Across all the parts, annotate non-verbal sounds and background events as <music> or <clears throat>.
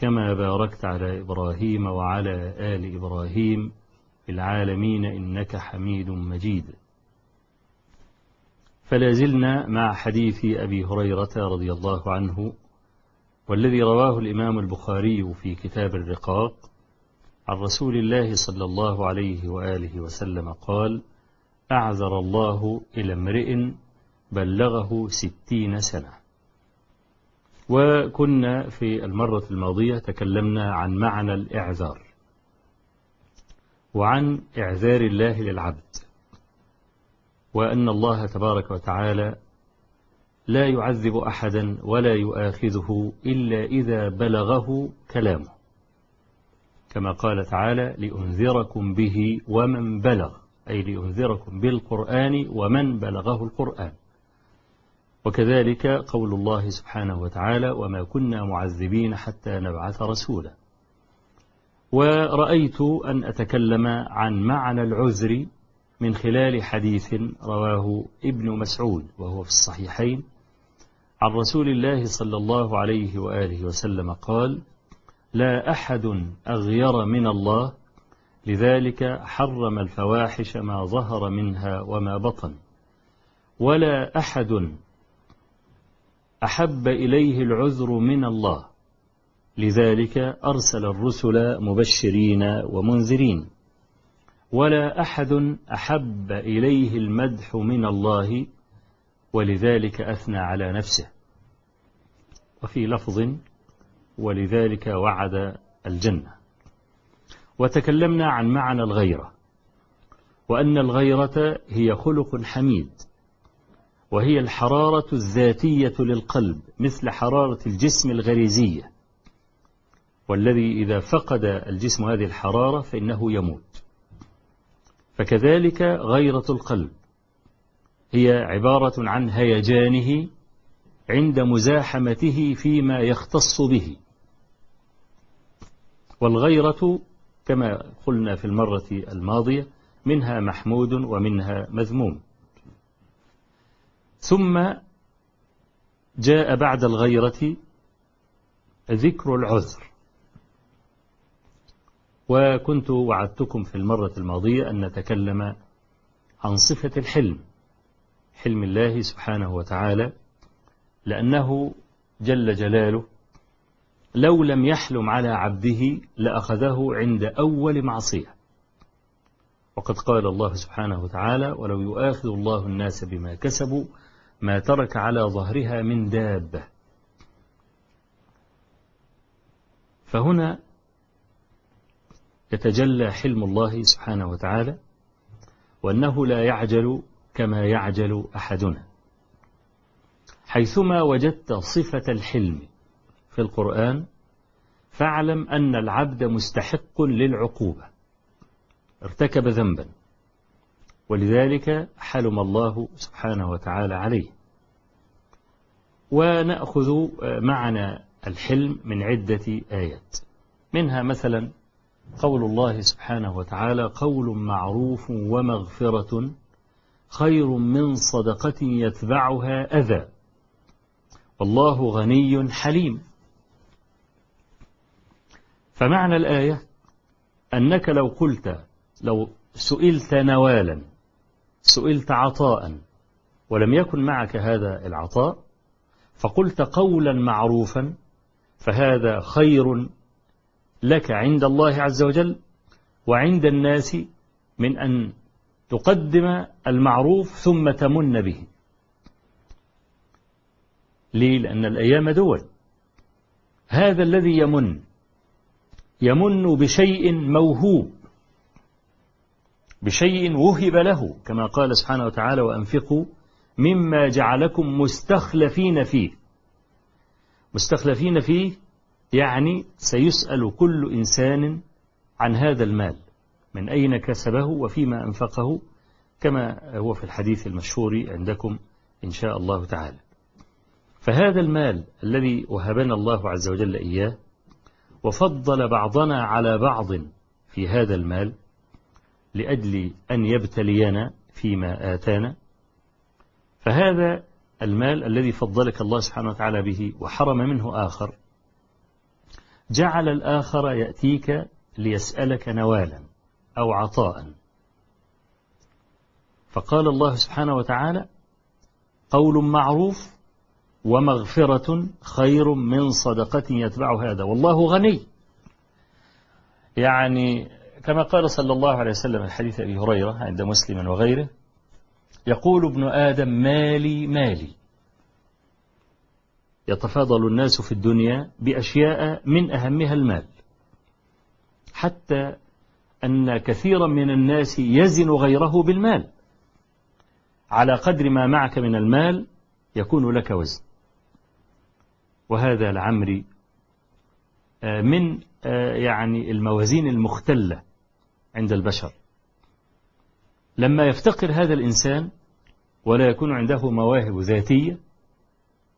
كما باركت على إبراهيم وعلى آل إبراهيم في العالمين إنك حميد مجيد. فلا زلنا مع حديث أبي هريرة رضي الله عنه والذي رواه الإمام البخاري في كتاب الرقاق عن رسول الله صلى الله عليه وآله وسلم قال أعذر الله إلى امرئ بلغه ستين سنة. وكنا في المرة الماضية تكلمنا عن معنى الإعذار وعن إعذار الله للعبد وأن الله تبارك وتعالى لا يعذب أحدا ولا يؤاخذه إلا إذا بلغه كلامه كما قال تعالى لأنذركم به ومن بلغ أي لأنذركم بالقرآن ومن بلغه القرآن. وكذلك قول الله سبحانه وتعالى وما كنا معذبين حتى نبعث رسولا. ورأيت أن أتكلم عن معنى العذر من خلال حديث رواه ابن مسعود وهو في الصحيحين. عن رسول الله صلى الله عليه وآله وسلم قال لا أحد أغير من الله لذلك حرم الفواحش ما ظهر منها وما بطن. ولا أحد أحب إليه العذر من الله. لذلك أرسل الرسل مبشرين ومنذرين. ولا أحد أحب إليه المدح من الله ولذلك أثنى على نفسه. وفي لفظ ولذلك وعد الجنة. وتكلمنا عن معنى الغيرة. وأن الغيرة هي خلق حميد. وهي الحرارة الذاتية للقلب مثل حرارة الجسم الغريزية. والذي إذا فقد الجسم هذه الحرارة فإنه يموت. فكذلك غيرة القلب. هي عبارة عن هيجانه عند مزاحمته فيما يختص به. والغيرة كما قلنا في المرة الماضية منها محمود ومنها مذموم. ثم جاء بعد الغيرة ذكر العذر. وكنت وعدتكم في المرة الماضية أن نتكلم عن صفة الحلم حلم الله سبحانه وتعالى لأنه جل جلاله لو لم يحلم على عبده لأخذه عند أول معصية. وقد قال الله سبحانه وتعالى ولو يؤاخذ الله الناس بما كسبوا ما ترك على ظهرها من دابة فهنا يتجلى حلم الله سبحانه وتعالى وأنه لا يعجل كما يعجل أحدنا. حيثما وجدت صفة الحلم في القرآن فاعلم أن العبد مستحق للعقوبة. ارتكب ذنبا. ولذلك حلم الله سبحانه وتعالى عليه. ونأخذ معنى الحلم من عدة آيات. منها مثلا قول الله سبحانه وتعالى قول معروف ومغفرة خير من صدقة يتبعها أذى. والله غني حليم. فمعنى الآية أنك لو قلت لو سئلت نوالا سئلت عطاء ولم يكن معك هذا العطاء فقلت قولا معروفا فهذا خير لك عند الله عز وجل وعند الناس من أن تقدم المعروف ثم تمن به. ليه؟ لأن الأيام دول. هذا الذي يمن يمن بشيء موهوب. بشيء وهب له كما قال سبحانه وتعالى وأنفقوا مما جعلكم مستخلفين فيه. مستخلفين فيه يعني سيسأل كل إنسان عن هذا المال من أين كسبه وفيما أنفقه كما هو في الحديث المشهور عندكم إن شاء الله تعالى. فهذا المال الذي وهبنا الله عز وجل إياه وفضل بعضنا على بعض في هذا المال لأجل أن يبتلينا فيما آتانا. فهذا المال الذي فضلك الله سبحانه وتعالى به وحرم منه آخر. جعل الآخر يأتيك ليسألك نوالا أو عطاء. فقال الله سبحانه وتعالى قول معروف ومغفرة خير من صدقة يتبع هذا. والله غني. يعني كما قال صلى الله عليه وسلم الحديث أبي هريرة عند مسلم وغيره يقول ابن آدم مالي مالي. يتفاضل الناس في الدنيا بأشياء من أهمها المال. حتى أن كثيرا من الناس يزن غيره بالمال. على قدر ما معك من المال يكون لك وزن. وهذا لعمري آه، من آه، يعني الموازين المختلة. عند البشر. لما يفتقر هذا الإنسان ولا يكون عنده مواهب ذاتية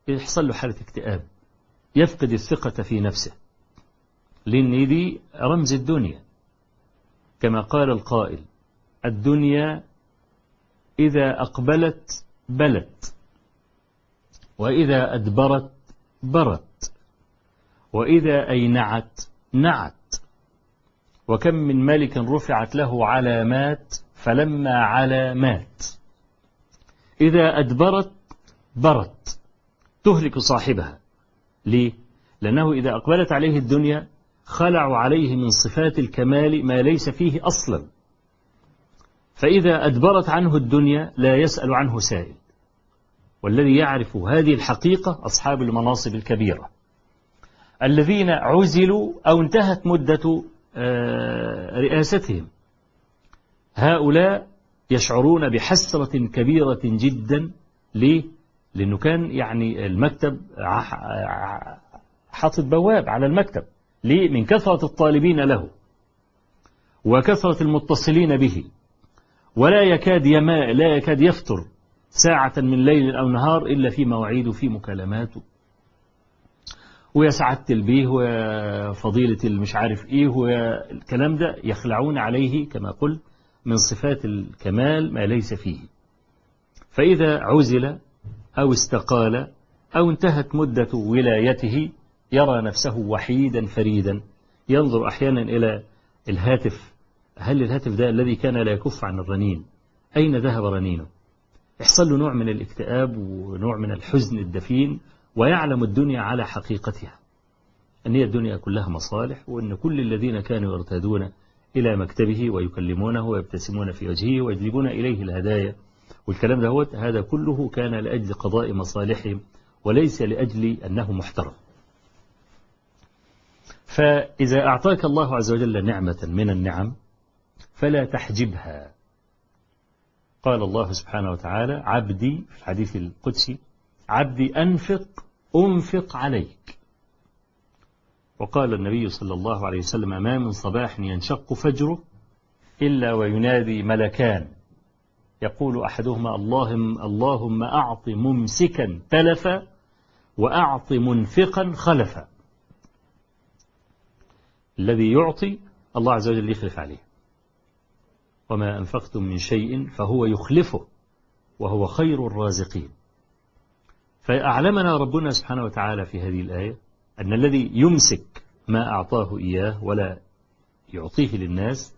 يحصل له حالة اكتئاب. يفقد الثقة في نفسه. لأن دي رمز الدنيا. كما قال القائل الدنيا إذا أقبلت بلت وإذا أدبرت برت وإذا أينعت نعت. وكم من ملك رفعت له علامات فلما على مات إذا أدبرت برت تهلك صاحبها. ليه؟ لأنه إذا أقبلت عليه الدنيا خلعوا عليه من صفات الكمال ما ليس فيه أصلا. فإذا أدبرت عنه الدنيا لا يسأل عنه سائل. والذي يعرف هذه الحقيقة أصحاب المناصب الكبيرة. الذين عزلوا أو انتهت مدة رئاستهم هؤلاء يشعرون بحسرة كبيرة جدا ليه؟ لأنه كان يعني المكتب حاطط بواب على المكتب ليه؟ من كثرة الطالبين له وكثرة المتصلين به ولا يكاد يما لا يكاد يفتر ساعة من ليل أو نهار إلا في مواعيد وفي مكالمات ويا سعادة البيه وفضيلة المش عارف إيه والكلام ده يخلعون عليه كما قلت من صفات الكمال ما ليس فيه. فإذا عزل أو استقال أو انتهت مدة ولايته يرى نفسه وحيدا فريدا. ينظر أحيانا إلى الهاتف. هل الهاتف ده الذي كان لا يكف عن الرنين؟ أين ذهب رنينه؟ يحصل له نوع من الاكتئاب ونوع من الحزن الدفين. ويعلم الدنيا على حقيقتها. أن هي الدنيا كلها مصالح وأن كل الذين كانوا يرتادون إلى مكتبه ويكلمونه ويبتسمون في وجهه ويجلبون إليه الهدايا والكلام ده هذا كله كان لأجل قضاء مصالحهم وليس لأجل أنه محترم. فإذا أعطاك الله عز وجل نعمة من النعم فلا تحجبها. قال الله سبحانه وتعالى عبدي في الحديث القدسي عبدي أنفق أنفق عليك. وقال النبي صلى الله عليه وسلم ما من صباح ينشق فجره إلا وينادي ملكان. يقول أحدهما اللهم, اللهم أعط ممسكا تلفا وأعط منفقا خلفا. الذي يعطي الله عز وجل يخلف عليه. وما أنفقتم من شيء فهو يخلفه وهو خير الرازقين. فأعلمنا ربنا سبحانه وتعالى في هذه الآية أن الذي يمسك ما أعطاه إياه ولا يعطيه للناس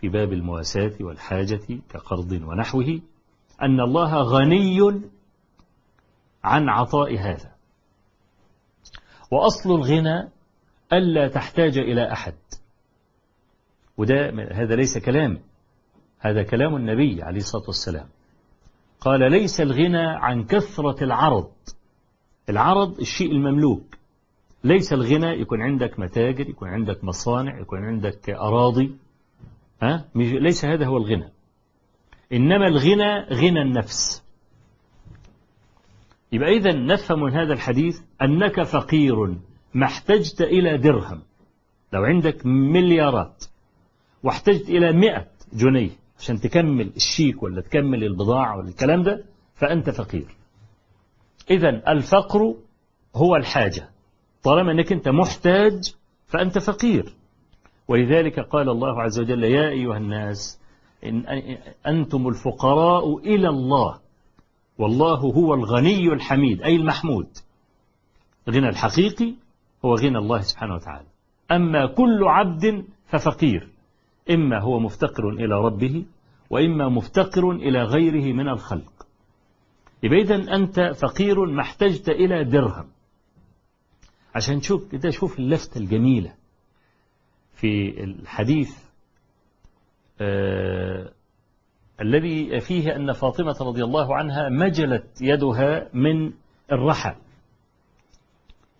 في باب المواساة والحاجة كقرض ونحوه أن الله غني عن عطاء هذا. وأصل الغنى ألا تحتاج إلى أحد. وده هذا ليس كلام هذا كلام النبي عليه الصلاة والسلام. قال ليس الغنى عن كثرة العرض. العرض الشيء المملوك. ليس الغنى يكون عندك متاجر يكون عندك مصانع يكون عندك أراضي. ها؟ ليس هذا هو الغنى. إنما الغنى غنى النفس. يبقى إذا نفهم من هذا الحديث أنك فقير ما احتجت إلى درهم. لو عندك مليارات واحتجت إلى مئة جنيه عشان تكمل الشيك ولا تكمل البضاعة ولا الكلام ده فأنت فقير. إذا الفقر هو الحاجة. طالما أنك أنت محتاج فأنت فقير. ولذلك قال الله عز وجل يا أيها الناس إن أنتم الفقراء إلى الله. والله هو الغني الحميد أي المحمود. الغنى الحقيقي هو غنى الله سبحانه وتعالى. أما كل عبد ففقير. إما هو مفتقر إلى ربه وإما مفتقر إلى غيره من الخلق. إذن أنت فقير ما احتجت إلى درهم. عشان تشوف كده شوف اللفتة الجميلة في الحديث آه الذي فيه أن فاطمة رضي الله عنها مجلت يدها من الرحى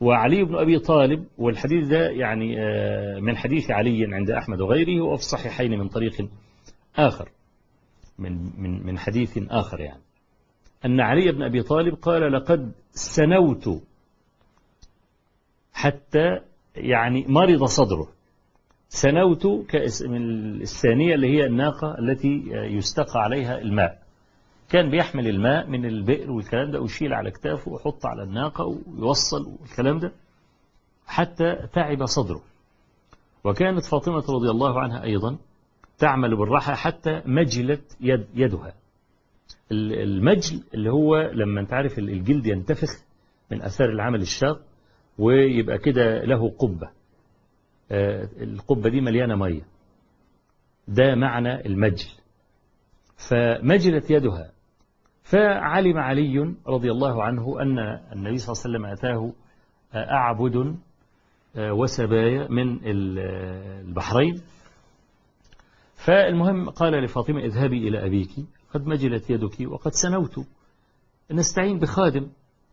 وعلي بن أبي طالب والحديث ده يعني آه من حديث علي عند أحمد وغيره وفي الصحيحين من طريق آخر من من من حديث آخر يعني. أن علي بن أبي طالب قال لقد سنوت حتى يعني مرض صدره. سنوت من الثانية اللي هي الناقة التي يستقى عليها الماء. كان بيحمل الماء من البئر والكلام ده ويشيل على كتافه ويحط على الناقة ويوصل والكلام ده حتى تعب صدره. وكانت فاطمة رضي الله عنها أيضا تعمل بالراحة حتى مجلت يد يدها. المجل اللي هو لما أنت عارف الجلد ينتفخ من أثار العمل الشاق ويبقى كده له قبة. القبة دي مليانة مية. ده معنى المجل. فمجلت يدها. فعلم علي رضي الله عنه أن النبي صلى الله عليه وسلم أتاه أعبد وسبايا من البحرين. فالمهم قال لفاطمة اذهبي إلى أبيك قد مجلت يدك وقد سنوت نستعين بخادم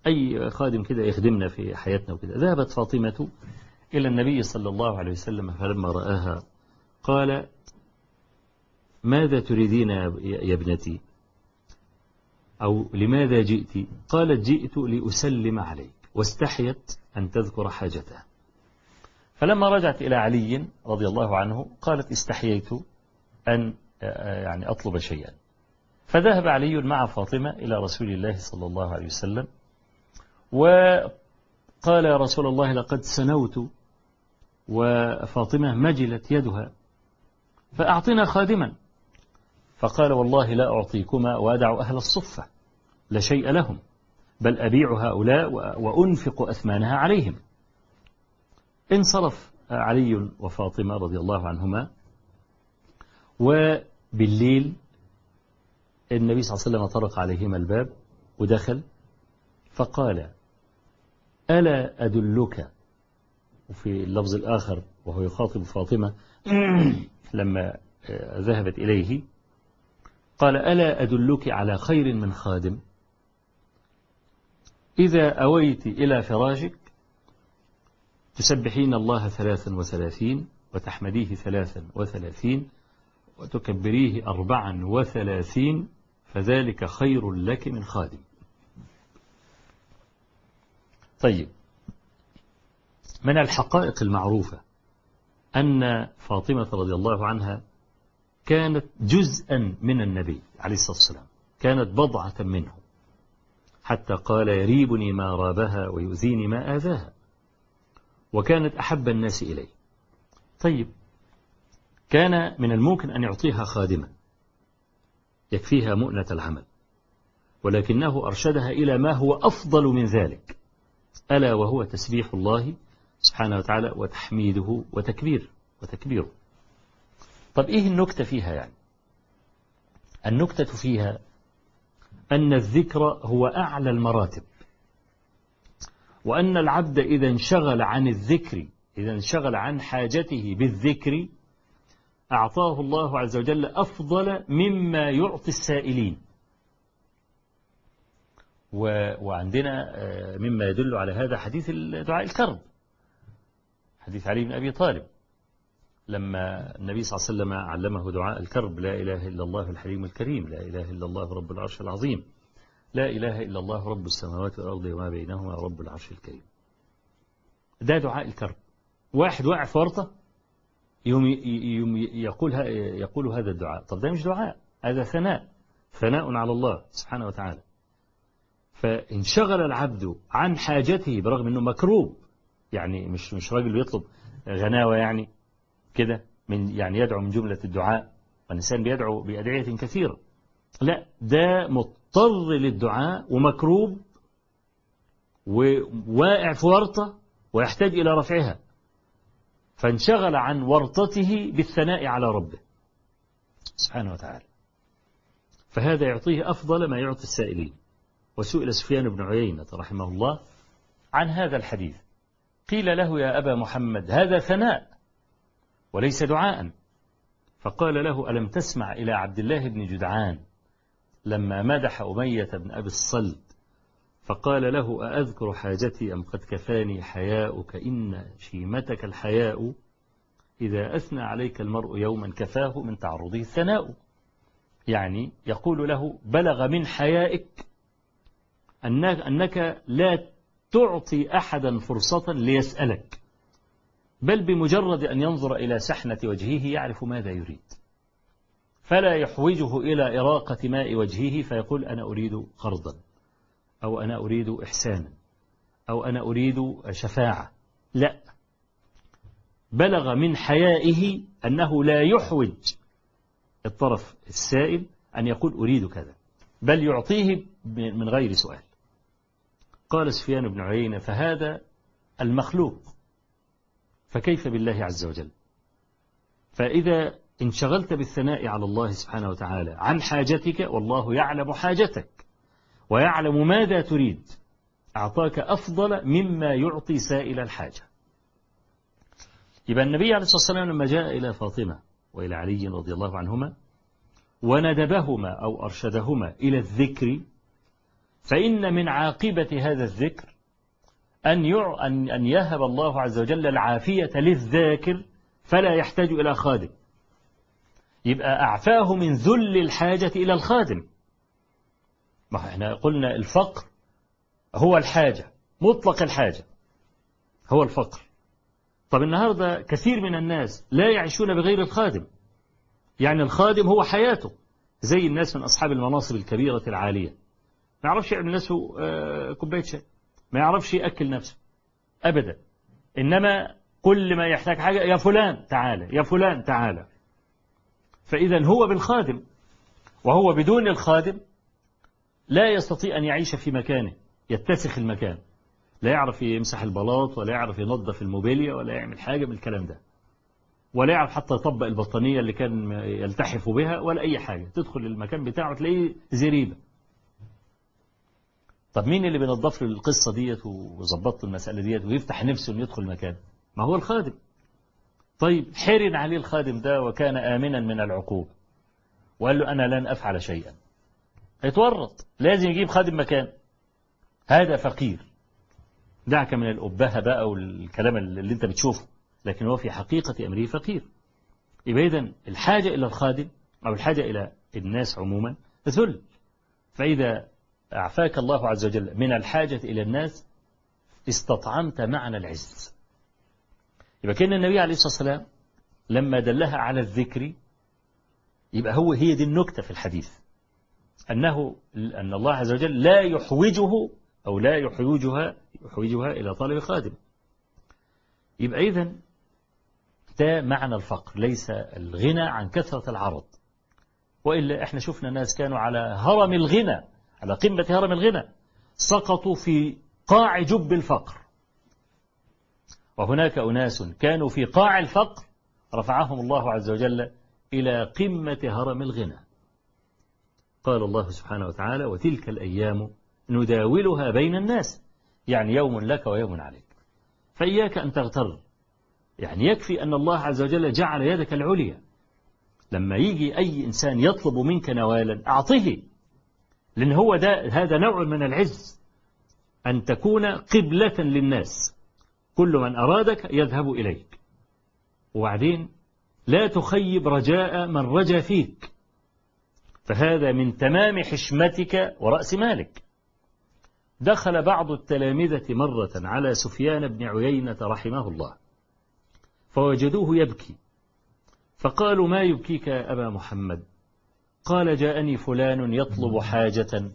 أي خادم كده يخدمنا في حياتنا وكده. ذهبت فاطمة إلى النبي صلى الله عليه وسلم فلما رآها قال ماذا تريدين يا ابنتي؟ أو لماذا جئت؟ قالت جئت لأسلم عليك واستحيت أن تذكر حاجتها. فلما رجعت إلى علي رضي الله عنه قالت استحييت أن يعني أطلب شيئا. فذهب علي مع فاطمة إلى رسول الله صلى الله عليه وسلم وقال يا رسول الله لقد سنوت وفاطمة مجلت يدها فأعطنا خادما. فقال والله لا أعطيكما وأدع أهل الصفة لا شيء لهم بل أبيع هؤلاء وأنفق أثمانها عليهم. انصرف علي وفاطمة رضي الله عنهما وبالليل النبي صلى الله عليه وسلم طرق عليهما الباب ودخل فقال ألا أدلك؟ وفي اللفظ الآخر وهو يخاطب فاطمة <clears throat> لما ذهبت إليه قال ألا أدلك على خير من خادم؟ إذا أويت إلى فراشك تسبحين الله ثلاثا وثلاثين وتحمديه ثلاثا وثلاثين وتكبريه أربعا وثلاثين فذلك خير لك من خادم. طيب من الحقائق المعروفة أن فاطمة رضي الله عنها كانت جزءا من النبي عليه الصلاة والسلام. كانت بضعة منه. حتى قال يريبني ما رابها ويؤذيني ما آذاها. وكانت أحب الناس إليه. طيب كان من الممكن أن يعطيها خادما. يكفيها مؤنة العمل. ولكنه أرشدها إلى ما هو أفضل من ذلك. ألا وهو تسبيح الله سبحانه وتعالى وتحميده وتكبير وتكبيره. طب إيه النكتة فيها يعني؟ النكتة فيها أن الذكر هو أعلى المراتب وأن العبد إذا انشغل عن الذكر إذا انشغل عن حاجته بالذكر أعطاه الله عز وجل أفضل مما يعطي السائلين. وعندنا مما يدل على هذا حديث دعاء الكرب حديث علي بن أبي طالب. لما النبي صلى الله عليه وسلم علمه دعاء الكرب لا إله إلا الله الحليم الكريم لا إله إلا الله رب العرش العظيم لا إله إلا الله رب السماوات والأرض وما بينهما رب العرش الكريم. ده دعاء الكرب. واحد واقع في ورطة يوم يقول يقول هذا الدعاء. طب ده مش دعاء هذا ثناء ثناء على الله سبحانه وتعالى. فانشغل العبد عن حاجته برغم إنه مكروب يعني مش مش راجل بيطلب غناوة يعني. كده من يعني يدعو من جملة الدعاء والإنسان بيدعو بأدعية كثيرة. لا ده مضطر للدعاء ومكروب وواقع في ورطة ويحتاج إلى رفعها. فانشغل عن ورطته بالثناء على ربه سبحانه وتعالى. فهذا يعطيه أفضل ما يعطي السائلين. وسئل سفيان بن عيينة رحمه الله عن هذا الحديث. قيل له يا أبا محمد هذا ثناء. وليس دعاء. فقال له ألم تسمع إلى عبد الله بن جدعان لما مدح أمية بن أبي الصلد فقال له أأذكر حاجتي أم قد كفاني حياؤك؟ إن شيمتك الحياء إذا أثنى عليك المرء يوما كفاه من تعرضه الثناء. يعني يقول له بلغ من حيائك أنك لا تعطي أحدا فرصة ليسألك. بل بمجرد أن ينظر إلى سحنة وجهه يعرف ماذا يريد. فلا يحوجه إلى إراقة ماء وجهه فيقول أنا أريد قرضا أو أنا أريد إحسانا أو أنا أريد شفاعة. لا. بلغ من حيائه أنه لا يحوج الطرف السائل أن يقول أريد كذا بل يعطيه من غير سؤال. قال سفيان بن عيينة فهذا المخلوق. فكيف بالله عز وجل؟ فإذا انشغلت بالثناء على الله سبحانه وتعالى عن حاجتك والله يعلم حاجتك ويعلم ماذا تريد أعطاك أفضل مما يعطي سائل الحاجة. يبقى النبي عليه الصلاة والسلام لما جاء إلى فاطمة وإلى علي رضي الله عنهما وندبهما أو أرشدهما إلى الذكر فإن من عاقبة هذا الذكر أن أن أن يهب الله عز وجل العافية للذاكر فلا يحتاج إلى خادم. يبقى أعفاه من ذل الحاجة إلى الخادم. ما إحنا قلنا الفقر هو الحاجة مطلق الحاجة هو الفقر. طب النهاردة كثير من الناس لا يعيشون بغير الخادم. يعني الخادم هو حياته زي الناس من أصحاب المناصب الكبيرة العالية. ما يعرفش يعمل نفسه كوباية شاي. ما يعرفش يأكل نفسه. أبدا. إنما كل ما يحتاج حاجة يا فلان تعالى يا فلان تعالى فإذا هو بالخادم. وهو بدون الخادم لا يستطيع أن يعيش في مكانه يتسخ المكان. لا يعرف يمسح البلاط ولا يعرف ينظف الموبيليا ولا يعمل حاجة من الكلام ده. ولا يعرف حتى يطبق البطانية اللي كان يلتحف بها ولا أي حاجة. تدخل المكان بتاعه تلاقيه زريبة. طب مين اللي بينظف له القصة ديت وظبط المسألة ديت ويفتح نفسه إنه يدخل المكان ما هو الخادم. طيب حرن عليه الخادم ده وكان آمنا من العقوبة. وقال له أنا لن أفعل شيئا. هيتورط لازم يجيب خادم مكان. هذا فقير. دعك من الأبهة بقى والكلام اللي أنت بتشوفه. لكن هو في حقيقة أمره فقير. يبقى إذن الحاجة إلى الخادم أو الحاجة إلى الناس عموما ذل فإذا أعفاك الله عز وجل. من الحاجة إلى الناس استطعمت معنى العز. يبقى كأن النبي عليه الصلاة والسلام لما دلها على الذكر يبقى هو هي دي النكتة في الحديث. أنه أن الله عز وجل لا يحوجه أو لا يحوجها يحوجها إلى طالب خادم. يبقى إذن ده معنى الفقر ليس الغنى عن كثرة العرض. وإلا إحنا شفنا ناس كانوا على هرم الغنى على قمة هرم الغنى سقطوا في قاع جب الفقر. وهناك أناس كانوا في قاع الفقر رفعهم الله عز وجل إلى قمة هرم الغنى. قال الله سبحانه وتعالى وتلك الأيام نداولها بين الناس يعني يوم لك ويوم عليك. فإياك أن تغتر يعني يكفي أن الله عز وجل جعل يدك العليا. لما يجي أي إنسان يطلب منك نوالا أعطه. لأن هو ده هذا نوع من العز أن تكون قبلة للناس. كل من أرادك يذهب إليك. وبعدين لا تخيب رجاء من رجا فيك. فهذا من تمام حشمتك ورأس مالك. دخل بعض التلامذة مرة على سفيان بن عيينة رحمه الله. فوجدوه يبكي. فقالوا ما يبكيك يا أبا محمد؟ قال جاءني فلان يطلب حاجة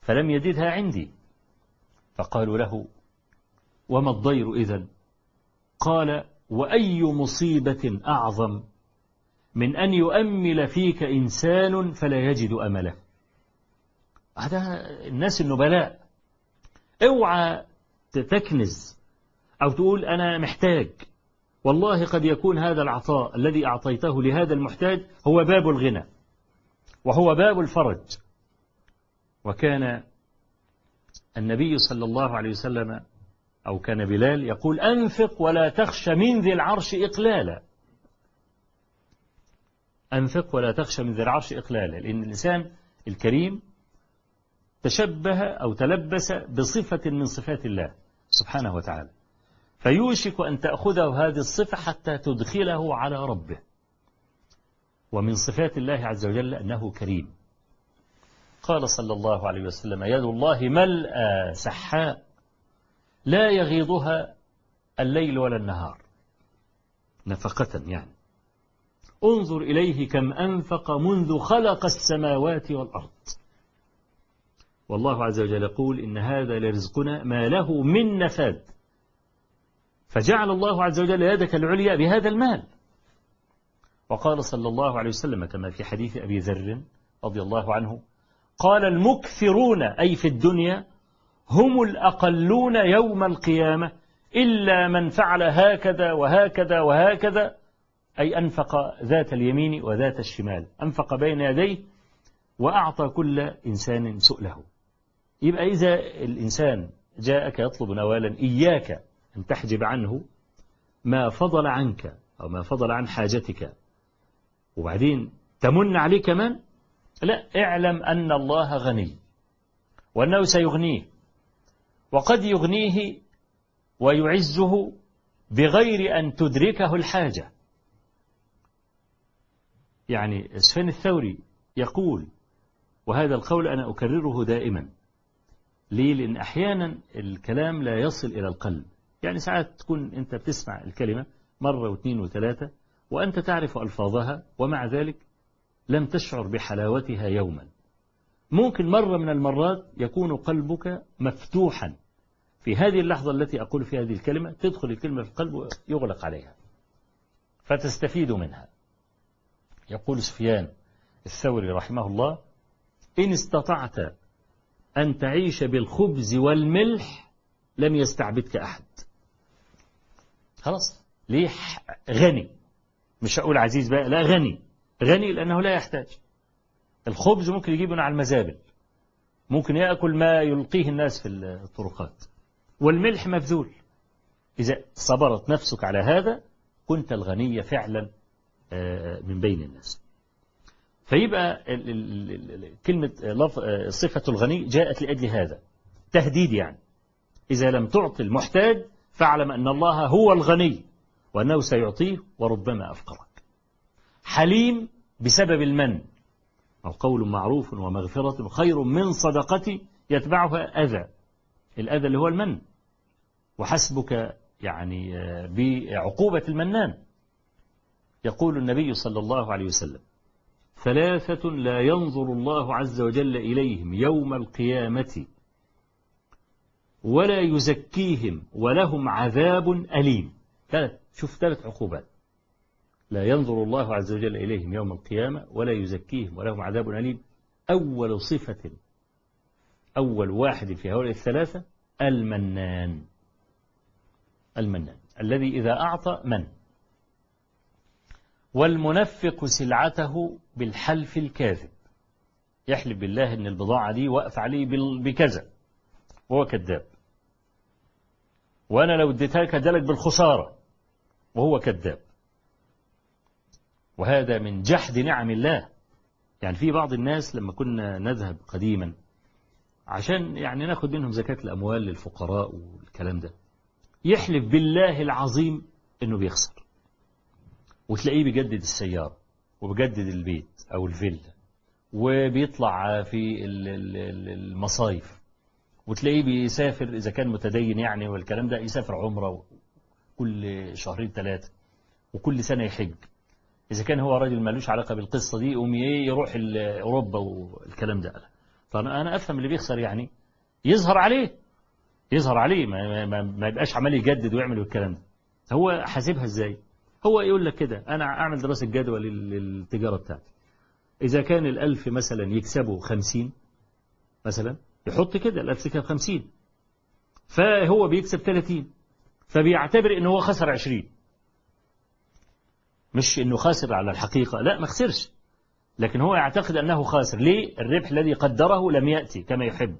فلم يجدها عندي. فقالوا له وما الضير إذن؟ قال وأي مصيبة أعظم؟ من أن يؤمل فيك إنسان فلا يجد أمله. هذا الناس النبلاء. اوعى تكنز أو تقول أنا محتاج. والله قد يكون هذا العطاء الذي أعطيته لهذا المحتاج هو باب الغنى. وهو باب الفرج. وكان النبي صلى الله عليه وسلم أو كان بلال يقول أنفق ولا تخشى من ذي العرش إقلالا. أنفق ولا تخشى من ذي العرش إقلالا. لأن الإنسان الكريم تشبه أو تلبس بصفة من صفات الله سبحانه وتعالى. فيوشك أن تأخذه هذه الصفة حتى تدخله على ربه. ومن صفات الله عز وجل أنه كريم. قال صلى الله عليه وسلم يد الله ملأى سحاء لا يغيضها الليل ولا النهار. نفقة يعني. انظر إليه كم أنفق منذ خلق السماوات والأرض. والله عز وجل يقول إن هذا لرزقنا ما له من نفاد. فجعل الله عز وجل يدك العليا بهذا المال. وقال صلى الله عليه وسلم كما في حديث أبي ذر رضي الله عنه قال المكثرون أي في الدنيا هم الأقلون يوم القيامة إلا من فعل هكذا وهكذا وهكذا أي أنفق ذات اليمين وذات الشمال أنفق بين يديه وأعطى كل إنسان سؤله. يبقى إذا الإنسان جاءك يطلب نوالا إياك أن تحجب عنه ما فضل عنك أو ما فضل عن حاجتك وبعدين تمن عليه كمان؟ لا اعلم أن الله غني وأنه سيغنيه وقد يغنيه ويعزه بغير أن تدركه الحاجة. يعني سفين الثوري يقول وهذا القول أنا أكرره دائما ليه؟ لأن أحيانا الكلام لا يصل إلى القلب. يعني ساعات تكون أنت بتسمع الكلمة مرة واثنين وثلاثة وأنت تعرف ألفاظها ومع ذلك لم تشعر بحلاوتها يوما. ممكن مرة من المرات يكون قلبك مفتوحا. في هذه اللحظة التي أقول فيها هذه الكلمة تدخل الكلمة في القلب ويغلق عليها. فتستفيد منها. يقول سفيان الثوري رحمه الله إن استطعت أن تعيش بالخبز والملح لم يستعبدك أحد. خلاص ليه غني. مش هقول عزيز بقى لا غني. غني لأنه لا يحتاج. الخبز ممكن يجيبنا على المزابل. ممكن يأكل ما يلقيه الناس في الطرقات. والملح مبذول. إذا صبرت نفسك على هذا كنت الغني فعلا من بين الناس. فيبقى كلمة صفة الغني جاءت لأجل هذا. تهديد يعني. إذا لم تعطي المحتاج فاعلم أن الله هو الغني. وأنه سيعطيه وربما أفقرك. حليم بسبب المن. أو قول معروف ومغفرة خير من صدقة يتبعها أذى. الأذى اللي هو المن. وحسبك يعني بعقوبة المنان. يقول النبي صلى الله عليه وسلم ثلاثة لا ينظر الله عز وجل إليهم يوم القيامة ولا يزكيهم ولهم عذاب أليم. ثلاث شوف ثلاث عقوبات. لا ينظر الله عز وجل إليهم يوم القيامة ولا يزكيهم ولهم عذاب أليم. أول صفة أول واحد في هؤلاء الثلاثة المنان. المنان. الذي إذا أعطى من؟ والمنفق سلعته بالحلف الكاذب. يحلف بالله أن البضاعة دي وقف عليه بكذا. وهو كذاب. وأنا لو اديتها لك بالخسارة. وهو كذاب. وهذا من جحد نعم الله. يعني في بعض الناس لما كنا نذهب قديما عشان يعني ناخد منهم زكاة الأموال للفقراء والكلام ده يحلف بالله العظيم إنه بيخسر. وتلاقيه بيجدد السيارة وبيجدد البيت أو الفيلا وبيطلع في المصايف. وتلاقيه بيسافر إذا كان متدين يعني والكلام ده يسافر عمرة كل شهرين ثلاثة وكل سنة يحج. إذا كان هو راجل مالوش علاقة بالقصة دي يقوم يروح أوروبا والكلام ده. فأنا أفهم اللي بيخسر يعني. يظهر عليه. يظهر عليه. ما, ما, ما يبقاش عمال يجدد ويعمل الكلام ده. هو حاسبها إزاي؟ هو يقول لك كده أنا أعمل دراسة جدوى للتجارة بتاعتي. إذا كان الألف مثلا يكسبه خمسين مثلا يحط كده الألف يكسب خمسين. فهو بيكسب ثلاثين. فبيعتبر إنه هو خسر عشرين. مش إنه خاسر على الحقيقة. لا ما خسرش. لكن هو يعتقد أنه خاسر. ليه؟ الربح الذي قدره لم يأتي كما يحب.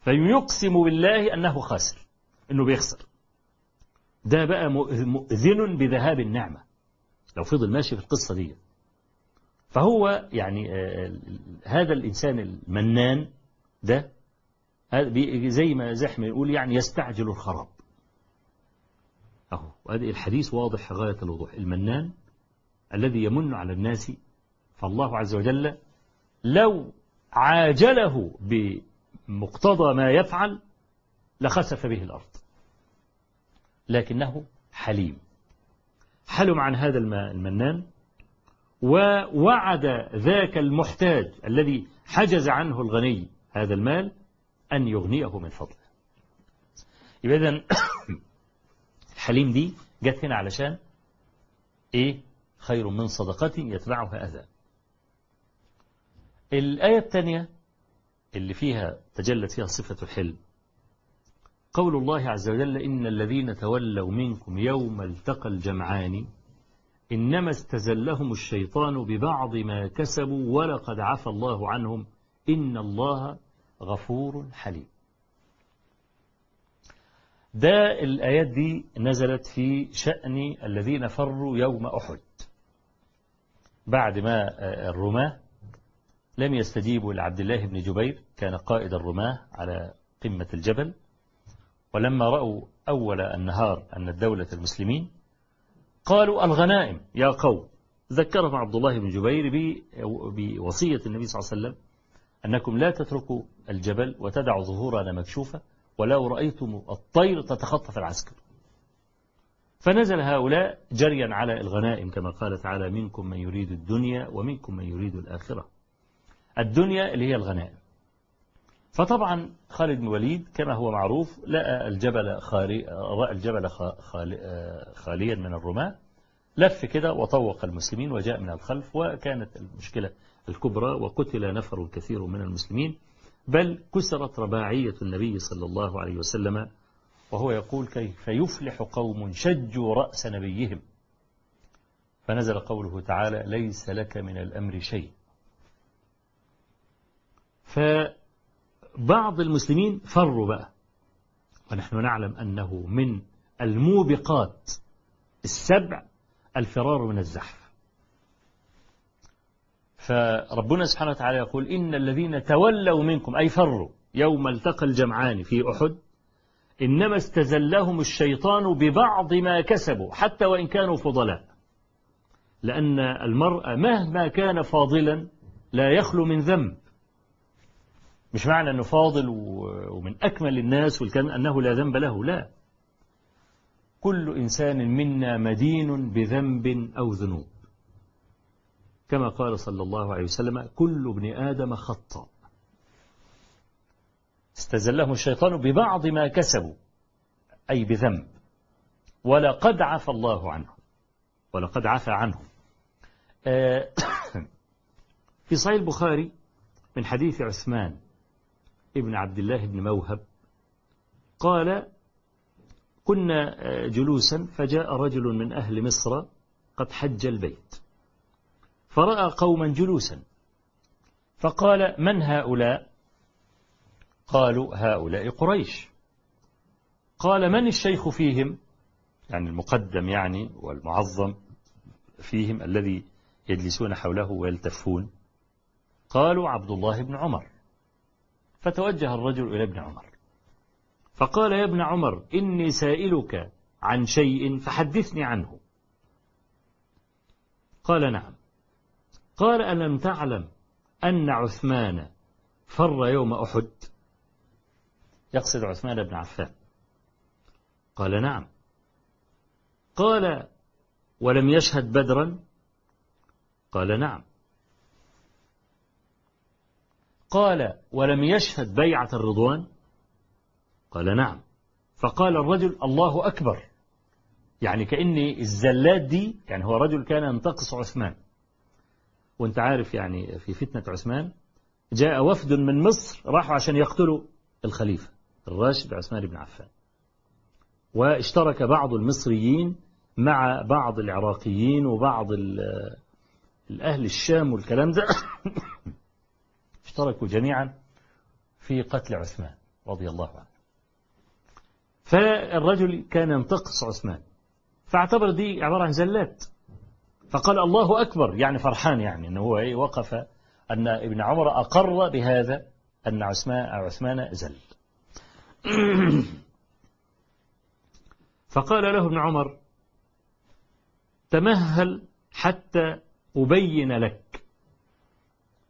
فيقسم بالله أنه خاسر. أنه بيخسر. ده بقى مؤذن بذهاب النعمة. لو فضل ماشي في القصة دي. فهو يعني هذا الإنسان المنان ده زي ما زحم يقول يعني يستعجل الخراب. أهو. الحديث واضح غاية الوضوح. المنان الذي يمن على الناس فالله عز وجل لو عاجله بمقتضى ما يفعل لخسف به الأرض. لكنه حليم. حلم عن هذا المنان ووعد ذاك المحتاج الذي حجز عنه الغني هذا المال أن يغنيه من فضله. إذن الحليم دي جت هنا علشان إيه؟ خير من صدقة يتبعها أذى. الآية الثانية اللي فيها تجلت فيها صفة الحلم. قول الله عز وجل إن الذين تولوا منكم يوم التقى الجمعان إنما استزلهم الشيطان ببعض ما كسبوا ولقد عفى الله عنهم إن الله غفور حليم. ده الآيات دي نزلت في شأن الذين فروا يوم أحد. بعد ما الرماة لم يستجيبوا لعبد الله بن جبير كان قائد الرماة على قمة الجبل. ولما رأوا أول النهار أن الدولة المسلمين قالوا الغنائم يا قوم. ذكرهم عبد الله بن جبير بوصية النبي صلى الله عليه وسلم أنكم لا تتركوا الجبل وتدعوا ظهورنا مكشوفة. ولو رأيتم الطير تتخطف العسكر. فنزل هؤلاء جريا على الغنائم كما قال تعالى منكم من يريد الدنيا ومنكم من يريد الآخرة. الدنيا اللي هي الغنائم. فطبعا خالد بن وليد كما هو معروف لقى الجبل خالي رأى الجبل خاليا من الرماة لف كده وطوق المسلمين وجاء من الخلف وكانت المشكلة الكبرى وقتل نفر كثير من المسلمين. بل كسرت رباعية النبي صلى الله عليه وسلم وهو يقول كيف يفلح قوم شجوا رأس نبيهم. فنزل قوله تعالى ليس لك من الأمر شيء. فبعض المسلمين فروا بقى. ونحن نعلم أنه من الموبقات السبع الفرار من الزحف. فربنا سبحانه وتعالى يقول إن الذين تولوا منكم أي فروا يوم التقى الجمعان في أحد إنما استزلهم الشيطان ببعض ما كسبوا حتى وإن كانوا فضلاء. لأن المرء مهما كان فاضلا لا يخلو من ذنب. مش معنى أنه فاضل ومن أكمل الناس والكلام أنه لا ذنب له لا. كل إنسان منا مدين بذنب أو ذنوب. كما قال صلى الله عليه وسلم كل ابن آدم خطأ استزلهم الشيطان ببعض ما كسبوا أي بذنب. ولقد عفى الله عنه. ولقد عفى عنه. <coughs> في صحيح البخاري من حديث عثمان ابن عبد الله بن موهب قال كنا جلوسا فجاء رجل من أهل مصر قد حج البيت. فرأى قوما جلوسا. فقال من هؤلاء؟ قالوا هؤلاء قريش. قال من الشيخ فيهم؟ يعني المقدم يعني والمعظم فيهم الذي يجلسون حوله ويلتفون. قالوا عبد الله بن عمر. فتوجه الرجل إلى ابن عمر. فقال يا ابن عمر إني سائلك عن شيء فحدثني عنه. قال نعم. قال ألم تعلم أن عثمان فر يوم أحد؟ يقصد عثمان بن عفان. قال نعم. قال ولم يشهد بدرا؟ قال نعم. قال ولم يشهد بيعة الرضوان؟ قال نعم. فقال الرجل الله أكبر. يعني كأن الزلات دي يعني هو رجل كان ينتقص عثمان. وانت عارف يعني في فتنة عثمان جاء وفد من مصر راحوا عشان يقتلوا الخليفة الراشد عثمان بن عفان. واشترك بعض المصريين مع بعض العراقيين وبعض الأهل الشام والكلام ده. <coughs> اشتركوا جميعا في قتل عثمان رضي الله عنه. فالرجل كان ينتقص عثمان. فاعتبر دي عبارة عن زلات. فقال الله أكبر يعني فرحان يعني أنه هو إيه وقف أن ابن عمر أقر بهذا أن عثمان عثمان زل. <clears throat> فقال له ابن عمر تمهل حتى أبين لك.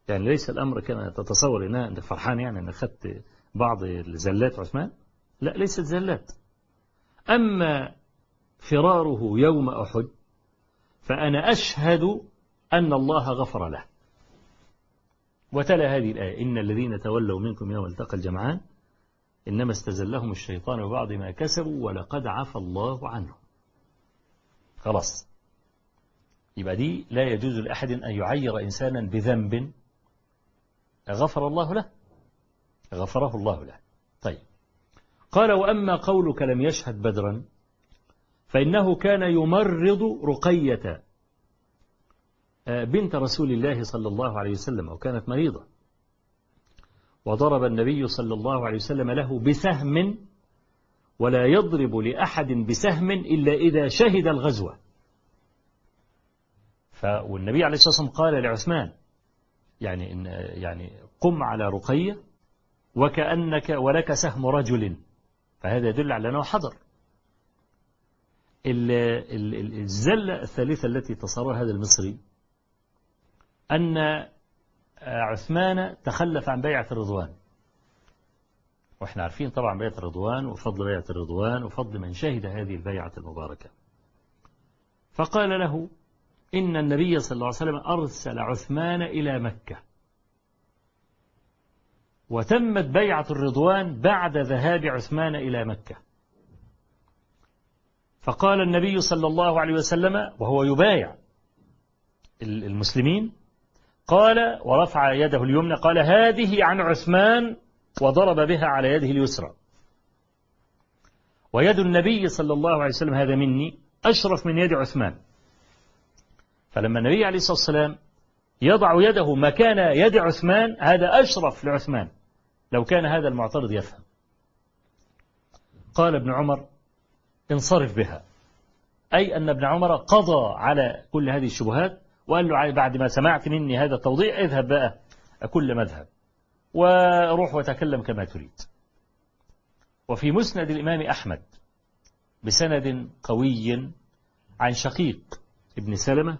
يعني ليس الأمر كما تتصور إنها أنت فرحان يعني أن أخذت بعض الزلات عثمان؟ لا ليست زلات. أما فراره يوم أحد فأنا أشهد أن الله غفر له. وتلا هذه الآية إن الذين تولوا منكم يوم التقى الجمعان إنما استزلهم الشيطان ببعض ما كسبوا ولقد عفى الله عنهم. خلاص. يبقى دي لا يجوز لأحد أن يعير إنسانا بذنب غفر الله له؟ غفره الله له. طيب. قال وأما قولك لم يشهد بدرا فإنه كان يمرض رقية آه، بنت رسول الله صلى الله عليه وسلم وكانت مريضة. وضرب النبي صلى الله عليه وسلم له بسهم ولا يضرب لأحد بسهم إلا إذا شهد الغزوة. والنبي عليه الصلاة والسلام قال لعثمان يعني إن يعني قم على رقية وكأنك ولك سهم رجل. فهذا يدل على أنه حضر. الزلة الثالثة التي تصورها هذا المصري أن عثمان تخلف عن بيعة الرضوان. وإحنا عارفين طبعا بيعة الرضوان وفضل بيعة الرضوان وفضل من شهد هذه البيعة المباركة. فقال له إن النبي صلى الله عليه وسلم أرسل عثمان إلى مكة. وتمت بيعة الرضوان بعد ذهاب عثمان إلى مكة. فقال النبي صلى الله عليه وسلم وهو يبايع المسلمين قال ورفع يده اليمنى قال هذه عن عثمان وضرب بها على يده اليسرى. ويد النبي صلى الله عليه وسلم هذا مني أشرف من يد عثمان. فلما النبي عليه الصلاة والسلام يضع يده مكان يد عثمان هذا أشرف لعثمان لو كان هذا المعترض يفهم. قال ابن عمر انصرف بها. أي أن ابن عمر قضى على كل هذه الشبهات وقال له بعد ما سمعت مني هذا التوضيح اذهب بقى كل مذهب وروح وتكلم كما تريد. وفي مسند الإمام أحمد بسند قوي عن شقيق ابن سلمة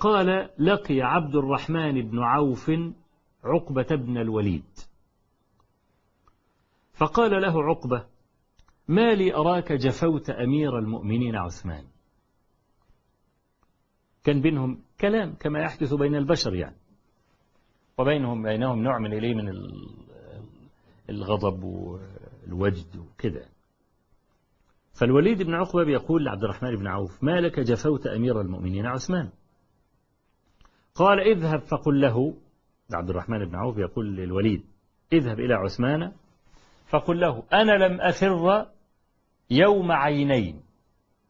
قال لقي عبد الرحمن بن عوف عقبة بن الوليد. فقال له عقبة ما لي أراك جفوت أمير المؤمنين عثمان؟ كان بينهم كلام كما يحدث بين البشر يعني. وبينهم بينهم نوع من إليه من الغضب والوجد وكذا. فالوليد بن عقبة بيقول لعبد الرحمن بن عوف ما لك جفوت أمير المؤمنين عثمان؟ قال اذهب. فقل له عبد الرحمن بن عوف يقول للوليد اذهب إلى عثمان. فقل له أنا لم أفر يوم عينين.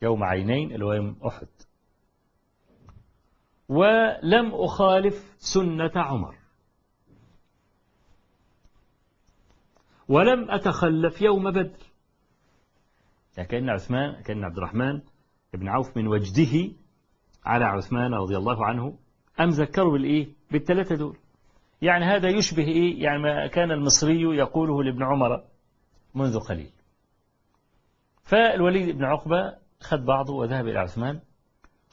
يوم عينين اللي هو يوم أحد. ولم أخالف سنة عمر. ولم أتخلف يوم بدر. يعني كأن عثمان كأن عبد الرحمن بن عوف من وجده على عثمان رضي الله عنه أم ذكروا بالإيه؟ بالثلاثة دول. يعني هذا يشبه إيه؟ يعني ما كان المصري يقوله لابن عمر منذ قليل. فالوليد بن عقبة خد بعضه وذهب إلى عثمان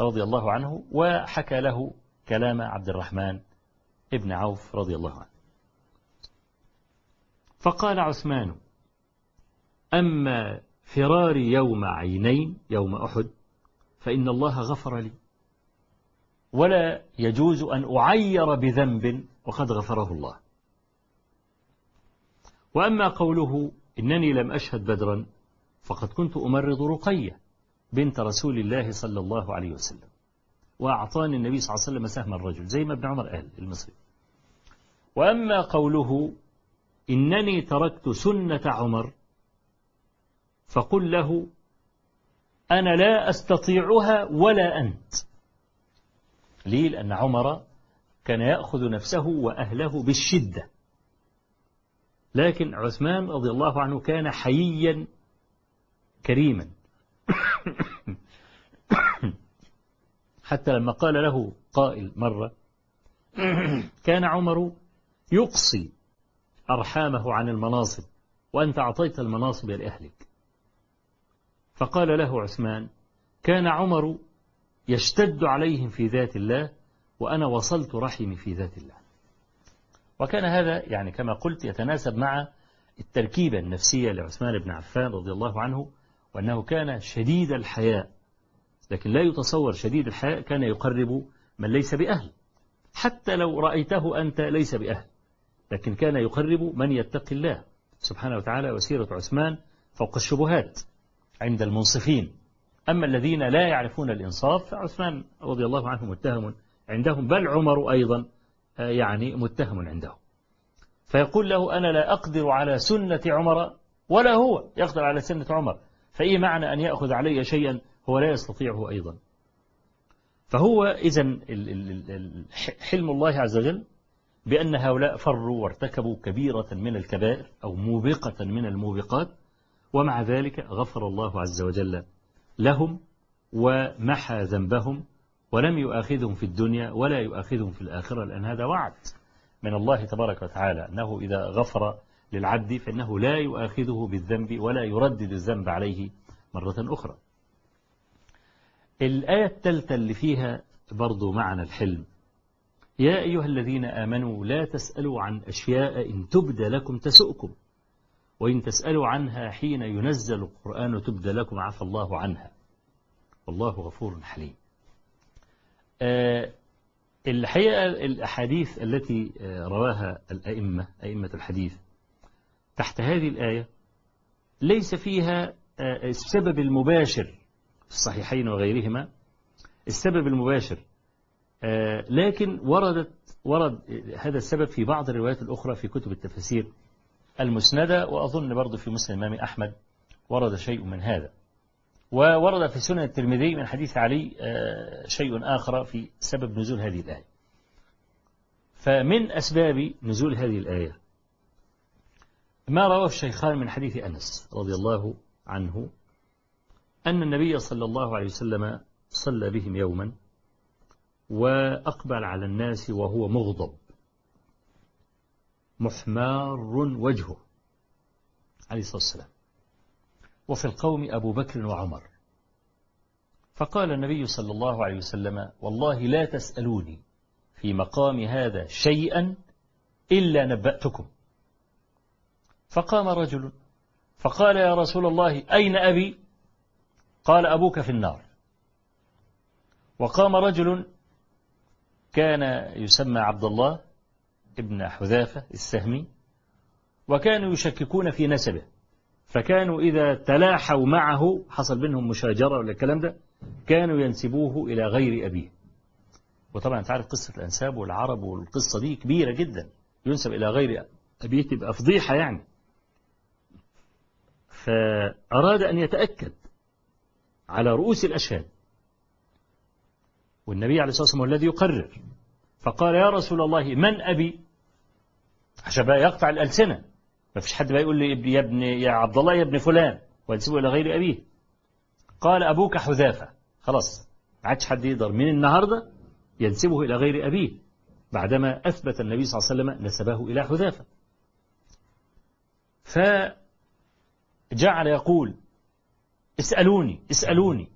رضي الله عنه وحكى له كلام عبد الرحمن ابن عوف رضي الله عنه. فقال عثمان أما فراري يوم عينين يوم أحد فإن الله غفر لي ولا يجوز أن أعير بذنب وقد غفره الله. وأما قوله إنني لم أشهد بدرا فقد كنت أمرض رقية بنت رسول الله صلى الله عليه وسلم. وأعطاني النبي صلى الله عليه وسلم سهم الرجل زي ما ابن عمر قال المصري. وأما قوله إنني تركت سنة عمر فقل له أنا لا أستطيعها ولا أنت. ليه؟ لأن عمر كان يأخذ نفسه وأهله بالشدة. لكن عثمان رضي الله عنه كان حييا كريما. حتى لما قال له قائل مرة كان عمر يقصي أرحامه عن المناصب وأنت أعطيت المناصب لأهلك. فقال له عثمان كان عمر يشتد عليهم في ذات الله وأنا وصلت رحمي في ذات الله. وكان هذا يعني كما قلت يتناسب مع التركيبة النفسية لعثمان بن عفان رضي الله عنه وأنه كان شديد الحياء. لكن لا يتصور شديد الحياء كان يقرب من ليس بأهل. حتى لو رأيته أنت ليس بأهل. لكن كان يقرب من يتقي الله سبحانه وتعالى وسيرة عثمان فوق الشبهات عند المنصفين. أما الذين لا يعرفون الإنصاف فعثمان رضي الله عنه متهم عندهم بل عمر أيضا آه، يعني متهم عندهم. فيقول له أنا لا أقدر على سنة عمر ولا هو يقدر على سنة عمر. فإيه معنى أن يأخذ علي شيئا هو لا يستطيعه أيضا؟ فهو إذا حلم الله عز وجل بأن هؤلاء فروا وارتكبوا كبيرة من الكبائر أو موبقة من الموبقات ومع ذلك غفر الله عز وجل لهم ومحى ذنبهم ولم يؤاخذهم في الدنيا ولا يؤاخذهم في الآخرة لأن هذا وعد من الله تبارك وتعالى أنه إذا غفر للعبد فإنه لا يؤاخذه بالذنب ولا يردد الذنب عليه مرة أخرى. الآية الثالثة اللي فيها برضو معنى الحلم. يا أيها الذين آمنوا لا تسألوا عن أشياء إن تبد لكم تسؤكم وإن تسألوا عنها حين ينزل القرآن تبد لكم عفى الله عنها. والله غفور حليم. آه، الحقيقة الأحاديث التي آه، رواها الأئمة أئمة الحديث تحت هذه الآية ليس فيها آه، السبب المباشر في الصحيحين وغيرهما السبب المباشر لكن وردت ورد هذا السبب في بعض الروايات الأخرى في كتب التفسير المسندة وأظن برضو في مسلم الإمام أحمد ورد شيء من هذا. وورد في سنة الترمذي من حديث علي آه، شيء آخر في سبب نزول هذه الآية. فمن أسباب نزول هذه الآية ما رواه الشيخان من حديث أنس رضي الله عنه أن النبي صلى الله عليه وسلم صلى بهم يوما وأقبل على الناس وهو مغضب. محمار وجهه عليه الصلاة والسلام. وفي القوم أبو بكر وعمر. فقال النبي صلى الله عليه وسلم والله لا تسألوني في مقام هذا شيئا إلا نبأتكم. فقام رجل فقال يا رسول الله أين أبي؟ قال أبوك في النار. وقام رجل كان يسمى عبد الله ابن حذافة السهمي وكانوا يشككون في نسبه فكانوا إذا تلاحوا معه حصل بينهم مشاجرة ولا الكلام ده كانوا ينسبوه إلى غير أبيه. وطبعا تعرف قصة الأنساب والعرب والقصة دي كبيرة جدا ينسب إلى غير أبيه تبقى فضيحة يعني. فأراد أن يتأكد على رؤوس الأشهاد. والنبي عليه الصلاة والسلام الذي يقرر. فقال يا رسول الله من أبي؟ عشان بقى يقطع الألسنة. ما فيش حد بقى يقول لي يا ابن يا عبد الله يا ابن فلان. وينسبه إلى غير أبيه. قال أبوك حذافة. خلاص ما عادش حد يقدر. من النهاردة؟ ينسبه إلى غير أبيه. بعدما أثبت النبي صلى الله عليه وسلم نسبه إلى حذافة. فجعل يقول اسألوني اسألوني.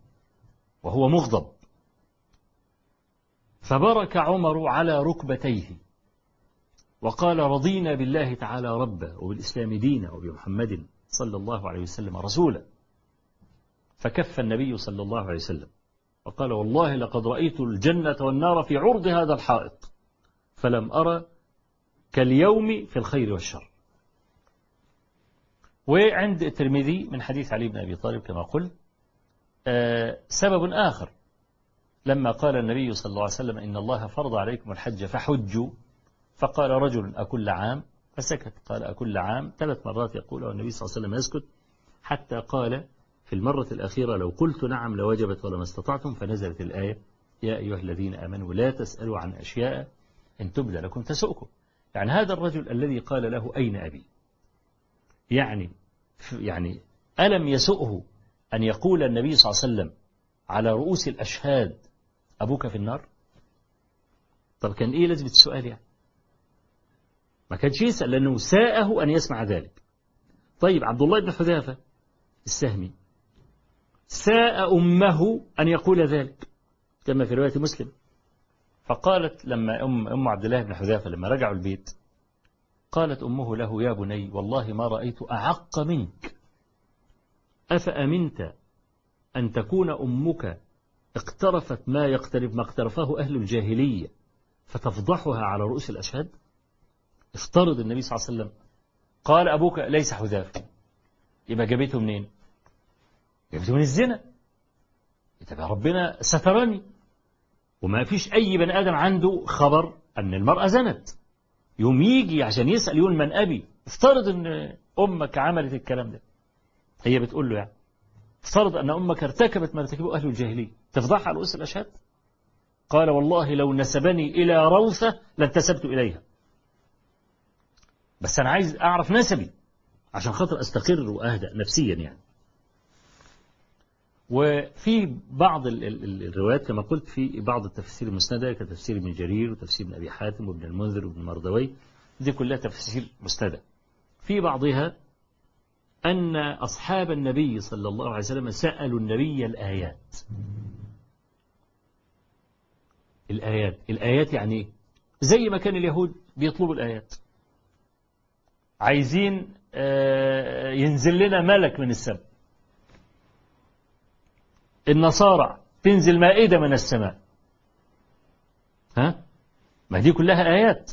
وهو مغضب. فبرك عمر على ركبتيه. وقال رضينا بالله تعالى ربا وبالإسلام دينا وبمحمد صلى الله عليه وسلم رسولا. فكف النبي صلى الله عليه وسلم. وقال والله لقد رأيت الجنة والنار في عرض هذا الحائط فلم أرى كاليوم في الخير والشر. وعند الترمذي من حديث علي بن أبي طالب كما قلت آه، سبب آخر. لما قال النبي صلى الله عليه وسلم إن الله فرض عليكم الحج فحجوا فقال رجل أكل عام؟ فسكت. قال أكل عام؟ ثلاث مرات يقول النبي صلى الله عليه وسلم يسكت. حتى قال في المرة الأخيرة لو قلت نعم لوجبت ولما استطعتم فنزلت الآية يا أيها الذين آمنوا لا تسألوا عن أشياء إن تبدى لكم تسؤكم. يعني هذا الرجل الذي قال له أين أبي؟ يعني يعني ألم يسؤه أن يقول النبي صلى الله عليه وسلم على رؤوس الأشهاد أبوك في النار؟ طب كان إيه لازمة السؤال يعني؟ ما كانش يسأل لأنه ساءه أن يسمع ذلك. طيب عبد الله بن حذافة السهمي ساء أمه أن يقول ذلك كما في رواية مسلم. فقالت لما أم, أم عبد الله بن حذافة لما رجعوا البيت قالت أمه له يا بني والله ما رأيت أعق منك. أفأمنت أن تكون أمك اقترفت ما يقترف ما اقترفه أهل الجاهلية فتفضحها على رؤوس الأشهاد؟ افترض النبي صلى الله عليه وسلم قال أبوك ليس حذافة يبقى جابته منين؟ جابته من الزنا. يبقى ربنا سترني. وما فيش أي بني آدم عنده خبر أن المرأة زنت. يوم يجي عشان يسأل يقول من أبي؟ افترض أن أمك عملت الكلام ده. هي بتقول له يعني افترض أن أمك ارتكبت ما ارتكبه أهل الجاهلية. تفضحها على رؤوس الأشهاد؟ قال والله لو نسبني إلى روثة لانتسبت إليها. بس أنا عايز أعرف نسبي عشان خاطر أستقر وأهدأ نفسيا يعني. وفي بعض الروايات كما قلت في بعض التفسير المسندة كتفسير ابن جرير وتفسير ابن أبي حاتم وابن المنذر وابن مردوي. دي كلها تفسير مسندة في بعضها أن أصحاب النبي صلى الله عليه وسلم سألوا النبي الآيات. الآيات. الآيات يعني إيه؟ زي ما كان اليهود بيطلبوا الآيات. عايزين آه، ينزل لنا ملك من السماء. النصارى تنزل مائدة من السماء. ها؟ ما دي كلها آيات.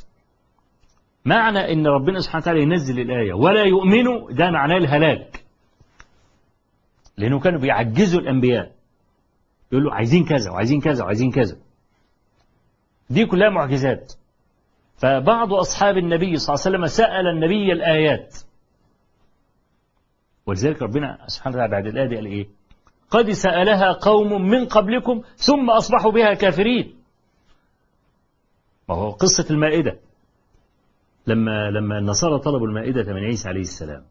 معنى إن ربنا سبحانه وتعالى ينزل الآية. ولا يؤمنوا ده معناه الهلاك. لأنه كانوا بيعجزوا الأنبياء. يقولوا عايزين كذا وعايزين كذا وعايزين كذا. دي كلها معجزات. فبعض أصحاب النبي صلى الله عليه وسلم سأل النبي الآيات. ولذلك ربنا سبحانه وتعالى بعد الآية دي قال إيه؟ قد سألها قوم من قبلكم ثم أصبحوا بها كافرين. وهو قصة المائدة. لما لما النصارى طلبوا المائدة من عيسى عليه السلام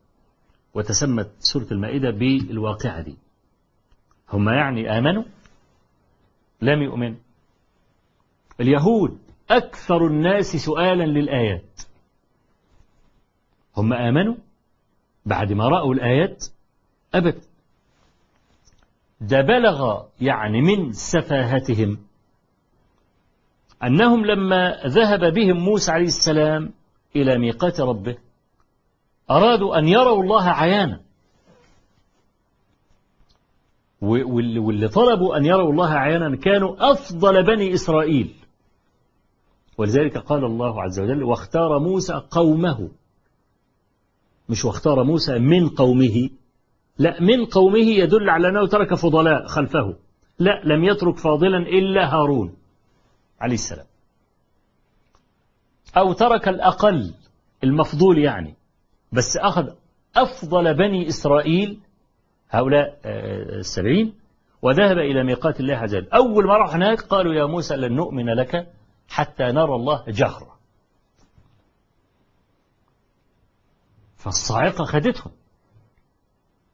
وتسمت سورة المائدة بالواقعة دي. هم يعني آمنوا؟ لم يؤمنوا. اليهود أكثر الناس سؤالا للآيات. هم آمنوا؟ بعد ما رأوا الآيات؟ أبدا. ده بلغ يعني من سفاهتهم أنهم لما ذهب بهم موسى عليه السلام إلى ميقات ربه أرادوا أن يروا الله عيانا. واللي طلبوا أن يروا الله عيانا كانوا أفضل بني إسرائيل. ولذلك قال الله عز وجل واختار موسى قومه. مش واختار موسى من قومه لا من قومه يدل على أنه ترك فضلاء خلفه. لا لم يترك فاضلا إلا هارون عليه السلام. أو ترك الأقل المفضول يعني بس أخذ أفضل بني إسرائيل هؤلاء آه، السبعين وذهب إلى ميقات الله عز وجل. أول ما راح هناك قالوا يا موسى لن نؤمن لك حتى نرى الله جهرا فالصاعقة خدتهم.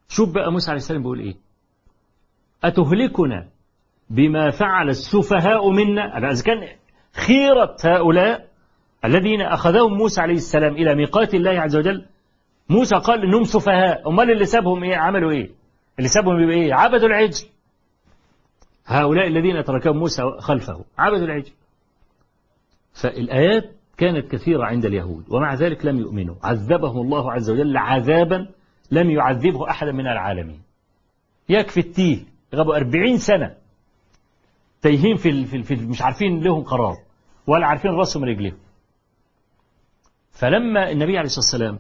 شوف بقى موسى عليه السلام بيقول إيه؟ أتهلكنا بما فعل السفهاء منا؟ إذا كان خيرة هؤلاء الذين أخذهم موسى عليه السلام إلى ميقات الله عز وجل موسى قال إنهم سفهاء. أمال اللي سابهم إيه؟ عملوا إيه؟ اللي سابهم يبقى إيه؟ عبدوا العجل. هؤلاء الذين تركهم موسى خلفه. عبدوا العجل. فالآيات كانت كثيرة عند اليهود ومع ذلك لم يؤمنوا. عذبهم الله عز وجل عذابا لم يعذبه أحد من العالمين. يكفي التيه غابوا أربعين سنة. تايهين في, في, في مش عارفين لهم قرار ولا عارفين راسهم رجليهم. فلما النبي عليه الصلاة والسلام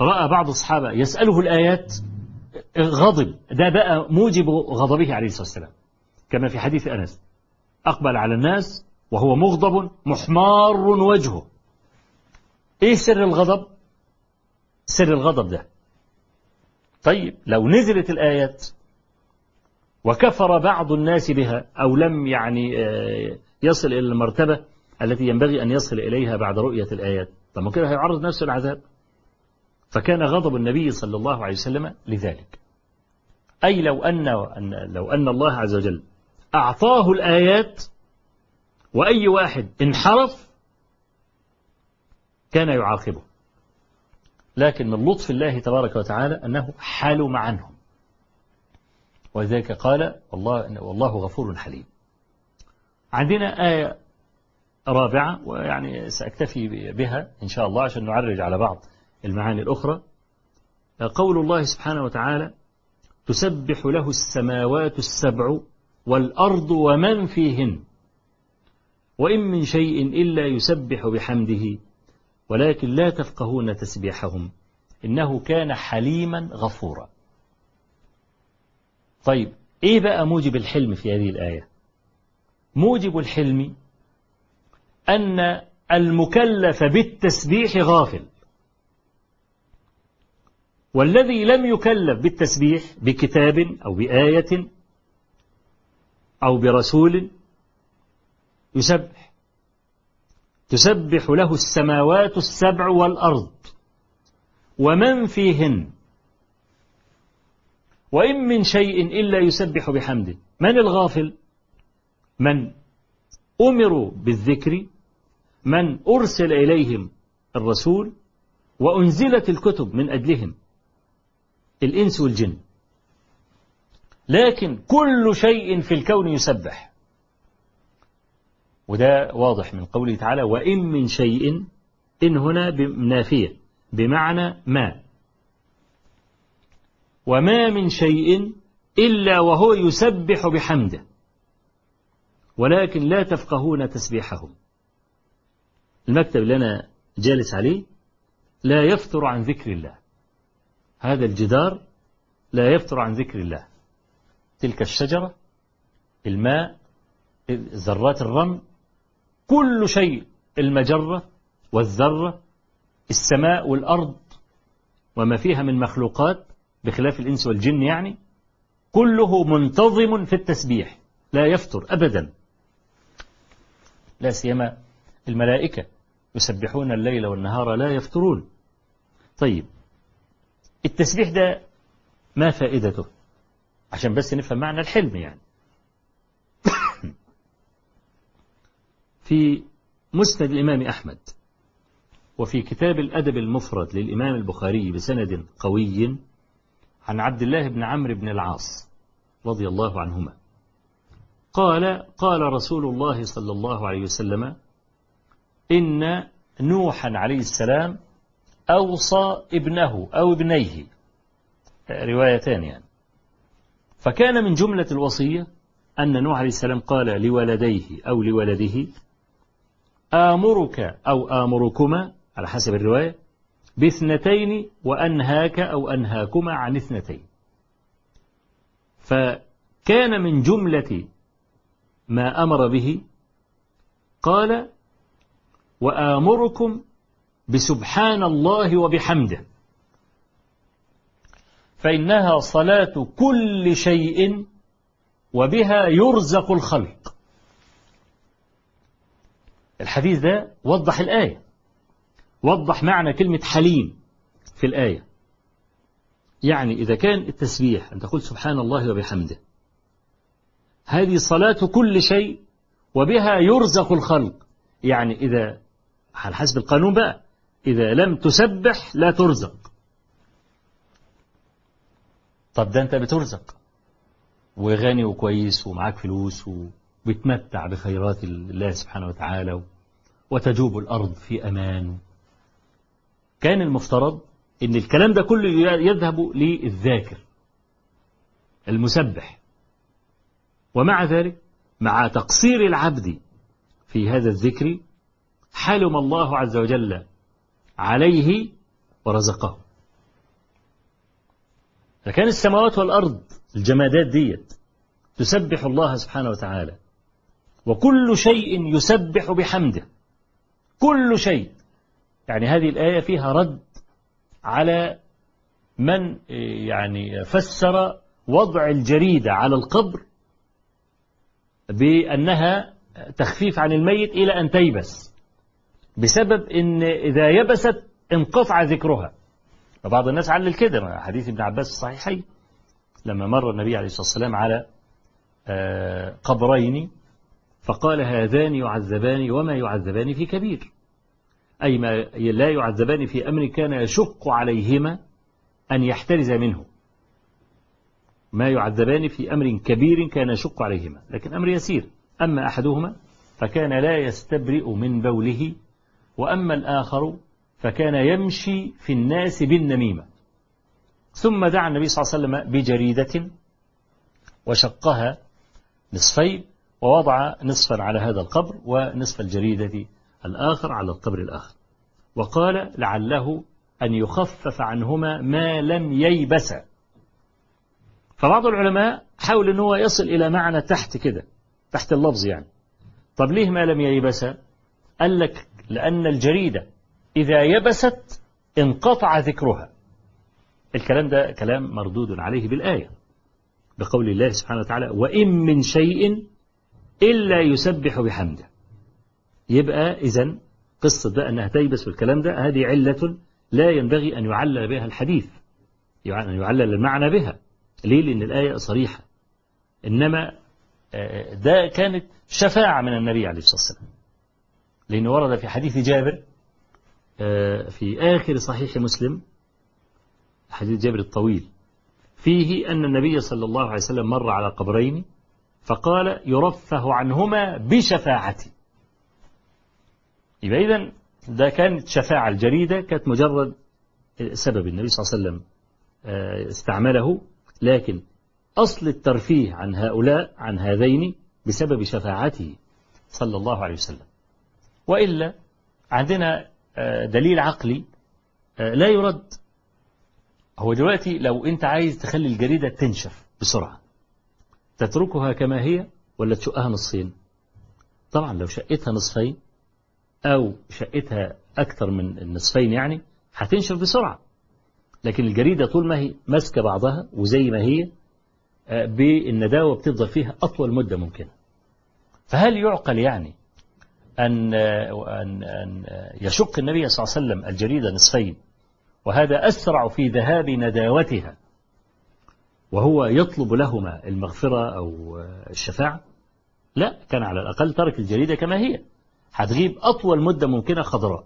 رأى بعض الصحابة يسأله الآيات غضب. ده بقى موجب غضبه عليه الصلاة والسلام. كما في حديث أنس أقبل على الناس وهو مغضب محمار وجهه. إيه سر الغضب؟ سر الغضب ده. طيب لو نزلت الآيات وكفر بعض الناس بها أو لم يعني يصل إلى المرتبة التي ينبغي أن يصل إليها بعد رؤية الآيات. طب كده هيعرض نفسه العذاب. فكان غضب النبي صلى الله عليه وسلم لذلك. أي لو أن لو أن الله عز وجل أعطاه الآيات وأي واحد انحرف كان يعاقبه. لكن من لطف الله تبارك وتعالى أنه حلم عنهم. ولذلك قال والله, والله غفور حليم. عندنا آية رابعة ويعني سأكتفي بها إن شاء الله عشان نعرج على بعض المعاني الأخرى. قول الله سبحانه وتعالى تسبح له السماوات السبع والأرض ومن فيهن. وإن من شيء إلا يسبح بحمده ولكن لا تفقهون تسبيحهم. إنه كان حليما غفورا. طيب إيه بقى موجب الحلم في هذه الآية؟ موجب الحلم أن المكلف بالتسبيح غافل. والذي لم يكلف بالتسبيح بكتاب أو بآية أو برسول يسبح. تسبح له السماوات السبع والأرض ومن فيهن؟ وإن من شيء إلا يسبح بحمده. من الغافل؟ من أمروا بالذكر؟ من أرسل إليهم الرسول؟ وأنزلت الكتب من أجلهم الإنس والجن. لكن كل شيء في الكون يسبح. وده واضح من قوله تعالى وإن من شيء إن هنا نافية بمعنى ما. وما من شيء إلا وهو يسبح بحمده ولكن لا تفقهون تسبيحهم المكتب اللي أنا جالس عليه لا يفتر عن ذكر الله. هذا الجدار لا يفتر عن ذكر الله. تلك الشجرة الماء ذرات الرمل كل شيء المجرة والذرة السماء والأرض وما فيها من مخلوقات بخلاف الإنس والجن يعني كله منتظم في التسبيح لا يفتر أبدا. لا سيما الملائكة يسبحون الليل والنهار لا يفترون. طيب التسبيح ده ما فائدته؟ عشان بس نفهم معنى الحلم يعني. في مسند الإمام أحمد وفي كتاب الأدب المفرد للإمام البخاري بسند قوي عن عبد الله بن عمرو بن العاص رضي الله عنهما. قال قال رسول الله صلى الله عليه وسلم إن نوحا عليه السلام أوصى ابنه أو ابنيه. روايتان يعني. فكان من جملة الوصية أن نوح عليه السلام قال لولديه أو لولده آمرك أو آمركما على حسب الرواية باثنتين وأنهاك أو أنهاكما عن اثنتين. فكان من جملة ما أمر به قال وآمركم بسبحان الله وبحمده. فإنها صلاة كل شيء وبها يرزق الخلق. الحديث ده وضح الآية. وضح معنى كلمة حليم في الآية. يعني إذا كان التسبيح أن تقول سبحان الله وبحمده. هذه صلاة كل شيء وبها يرزق الخلق. يعني إذا على حسب القانون بقى إذا لم تسبح لا ترزق. طب ده أنت بترزق. وغني وكويس ومعاك فلوس وبتمتع بخيرات الله سبحانه وتعالى وتجوب الأرض في أمان. كان المفترض أن الكلام ده كله يذهب للذاكر المسبح. ومع ذلك مع تقصير العبد في هذا الذكر حلم الله عز وجل عليه ورزقه. فكان السماوات والأرض الجمادات ديت تسبح الله سبحانه وتعالى وكل شيء يسبح بحمده. كل شيء. يعني هذه الآية فيها رد على من يعني فسر وضع الجريدة على القبر بأنها تخفيف عن الميت إلى أن تيبس بسبب أن إذا يبست انقطع ذكرها. فبعض الناس علل كده حديث ابن عباس الصحيحين لما مر النبي عليه الصلاة والسلام على قبرين فقال هذان يعذبان وما يعذبان في كبير. أي ما لا يعذبان في أمر كان يشق عليهما أن يحترز منه. ما يعذبان في أمر كبير كان يشق عليهما لكن أمر يسير. أما أحدهما فكان لا يستبرئ من بوله وأما الآخر فكان يمشي في الناس بالنميمة. ثم دعا النبي صلى الله عليه وسلم بجريدة وشقها نصفين ووضع نصفا على هذا القبر ونصف الجريدة الآخر على القبر الآخر. وقال لعله أن يخفف عنهما ما لم ييبسا فبعض العلماء حاول أن هو يصل إلى معنى تحت كده تحت اللفظ يعني. طب ليه ما لم ييبسا قال لك لأن الجريدة إذا يبست انقطع ذكرها. الكلام ده كلام مردود عليه بالآية بقول الله سبحانه وتعالى وإن من شيء إلا يسبح بحمده. يبقى إذا قصة بقى أنها تيبس والكلام ده هذه علة لا ينبغي أن يعلل بها الحديث يعني أن يعلل المعنى بها. ليه؟ لأن الآية صريحة. إنما ده كانت شفاعة من النبي عليه الصلاة والسلام. لأنه ورد في حديث جابر في آخر صحيح مسلم حديث جابر الطويل فيه أن النبي صلى الله عليه وسلم مر على قبرين فقال يرفه عنهما بشفاعتي. يبقى إذن ده كانت شفاعة الجريدة كانت مجرد سبب النبي صلى الله عليه وسلم استعمله. لكن أصل الترفيه عن هؤلاء عن هذين بسبب شفاعته صلى الله عليه وسلم. وإلا عندنا دليل عقلي لا يرد. هو دلوقتي لو أنت عايز تخلي الجريدة تنشف بسرعة تتركها كما هي ولا تشقها نصين طبعا لو شقتها نصفين أو شقتها أكثر من النصفين يعني هتنشف بسرعة. لكن الجريدة طول ما هي ماسكة بعضها وزي ما هي بالنداوة بتفضل فيها أطول مدة ممكنة. فهل يعقل يعني أن أن أن يشق النبي صلى الله عليه وسلم الجريدة نصفين وهذا أسرع في ذهاب نداوتها وهو يطلب لهما المغفرة أو الشفاعة؟ لا كان على الأقل ترك الجريدة كما هي. هتغيب أطول مدة ممكنة خضراء.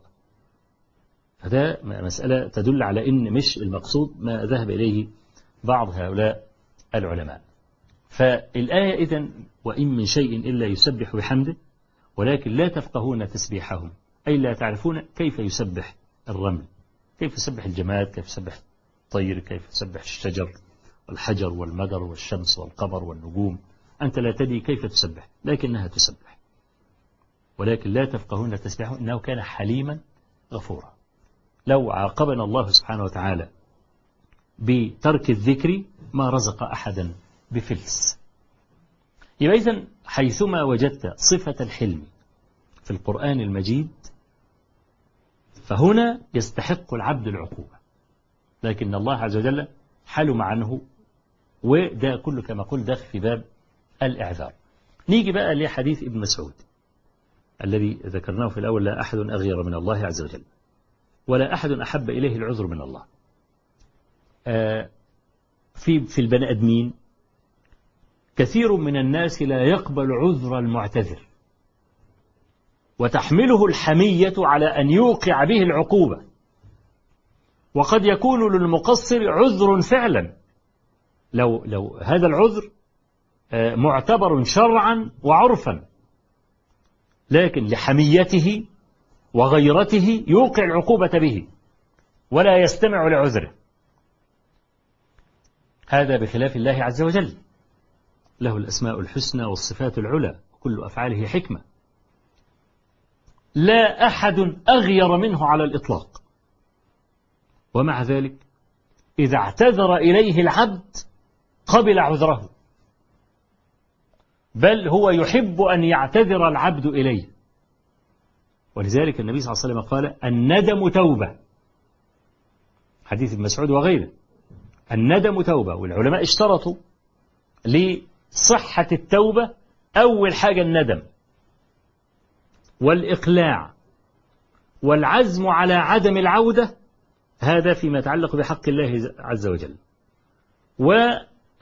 هذا مسألة تدل على أن مش المقصود ما ذهب إليه بعض هؤلاء العلماء. فالآية إذن وإن من شيء إلا يسبح بحمده ولكن لا تفقهون تسبيحهم أي لا تعرفون كيف يسبح الرمل. كيف يسبح الجماد؟ كيف يسبح الطير؟ كيف يسبح الشجر؟ والحجر والمدر والشمس والقمر والنجوم أنت لا تدري كيف تسبح لكنها تسبح. ولكن لا تفقهون تسبيحهم إنه كان حليما غفورا. لو عاقبنا الله سبحانه وتعالى بترك الذكر ما رزق أحدا بفلس. يبقى إذن حيثما وجدت صفة الحلم في القرآن المجيد فهنا يستحق العبد العقوبة. لكن الله عز وجل حلم عنه وده كله كما قلت داخل في باب الإعذار. نيجي بقى لحديث ابن مسعود الذي ذكرناه في الأول لا أحد أغير من الله عز وجل ولا أحد أحب إليه العذر من الله. في في البني آدمين كثير من الناس لا يقبل عذر المعتذر وتحمله الحمية على أن يوقع به العقوبة وقد يكون للمقصر عذر فعلا. لو لو هذا العذر معتبر شرعا وعرفا. لكن لحميته وغيرته يوقع العقوبة به ولا يستمع لعذره. هذا بخلاف الله عز وجل. له الأسماء الحسنى والصفات العلى كل أفعاله حكمة. لا أحد أغير منه على الإطلاق. ومع ذلك إذا اعتذر إليه العبد قبل عذره. بل هو يحب أن يعتذر العبد إليه. ولذلك النبي صلى الله عليه وسلم قال الندم توبة. حديث ابن مسعود وغيره. الندم توبة. والعلماء اشترطوا لصحة التوبة أول حاجة الندم. والإقلاع. والعزم على عدم العودة. هذا فيما يتعلق بحق الله عز وجل.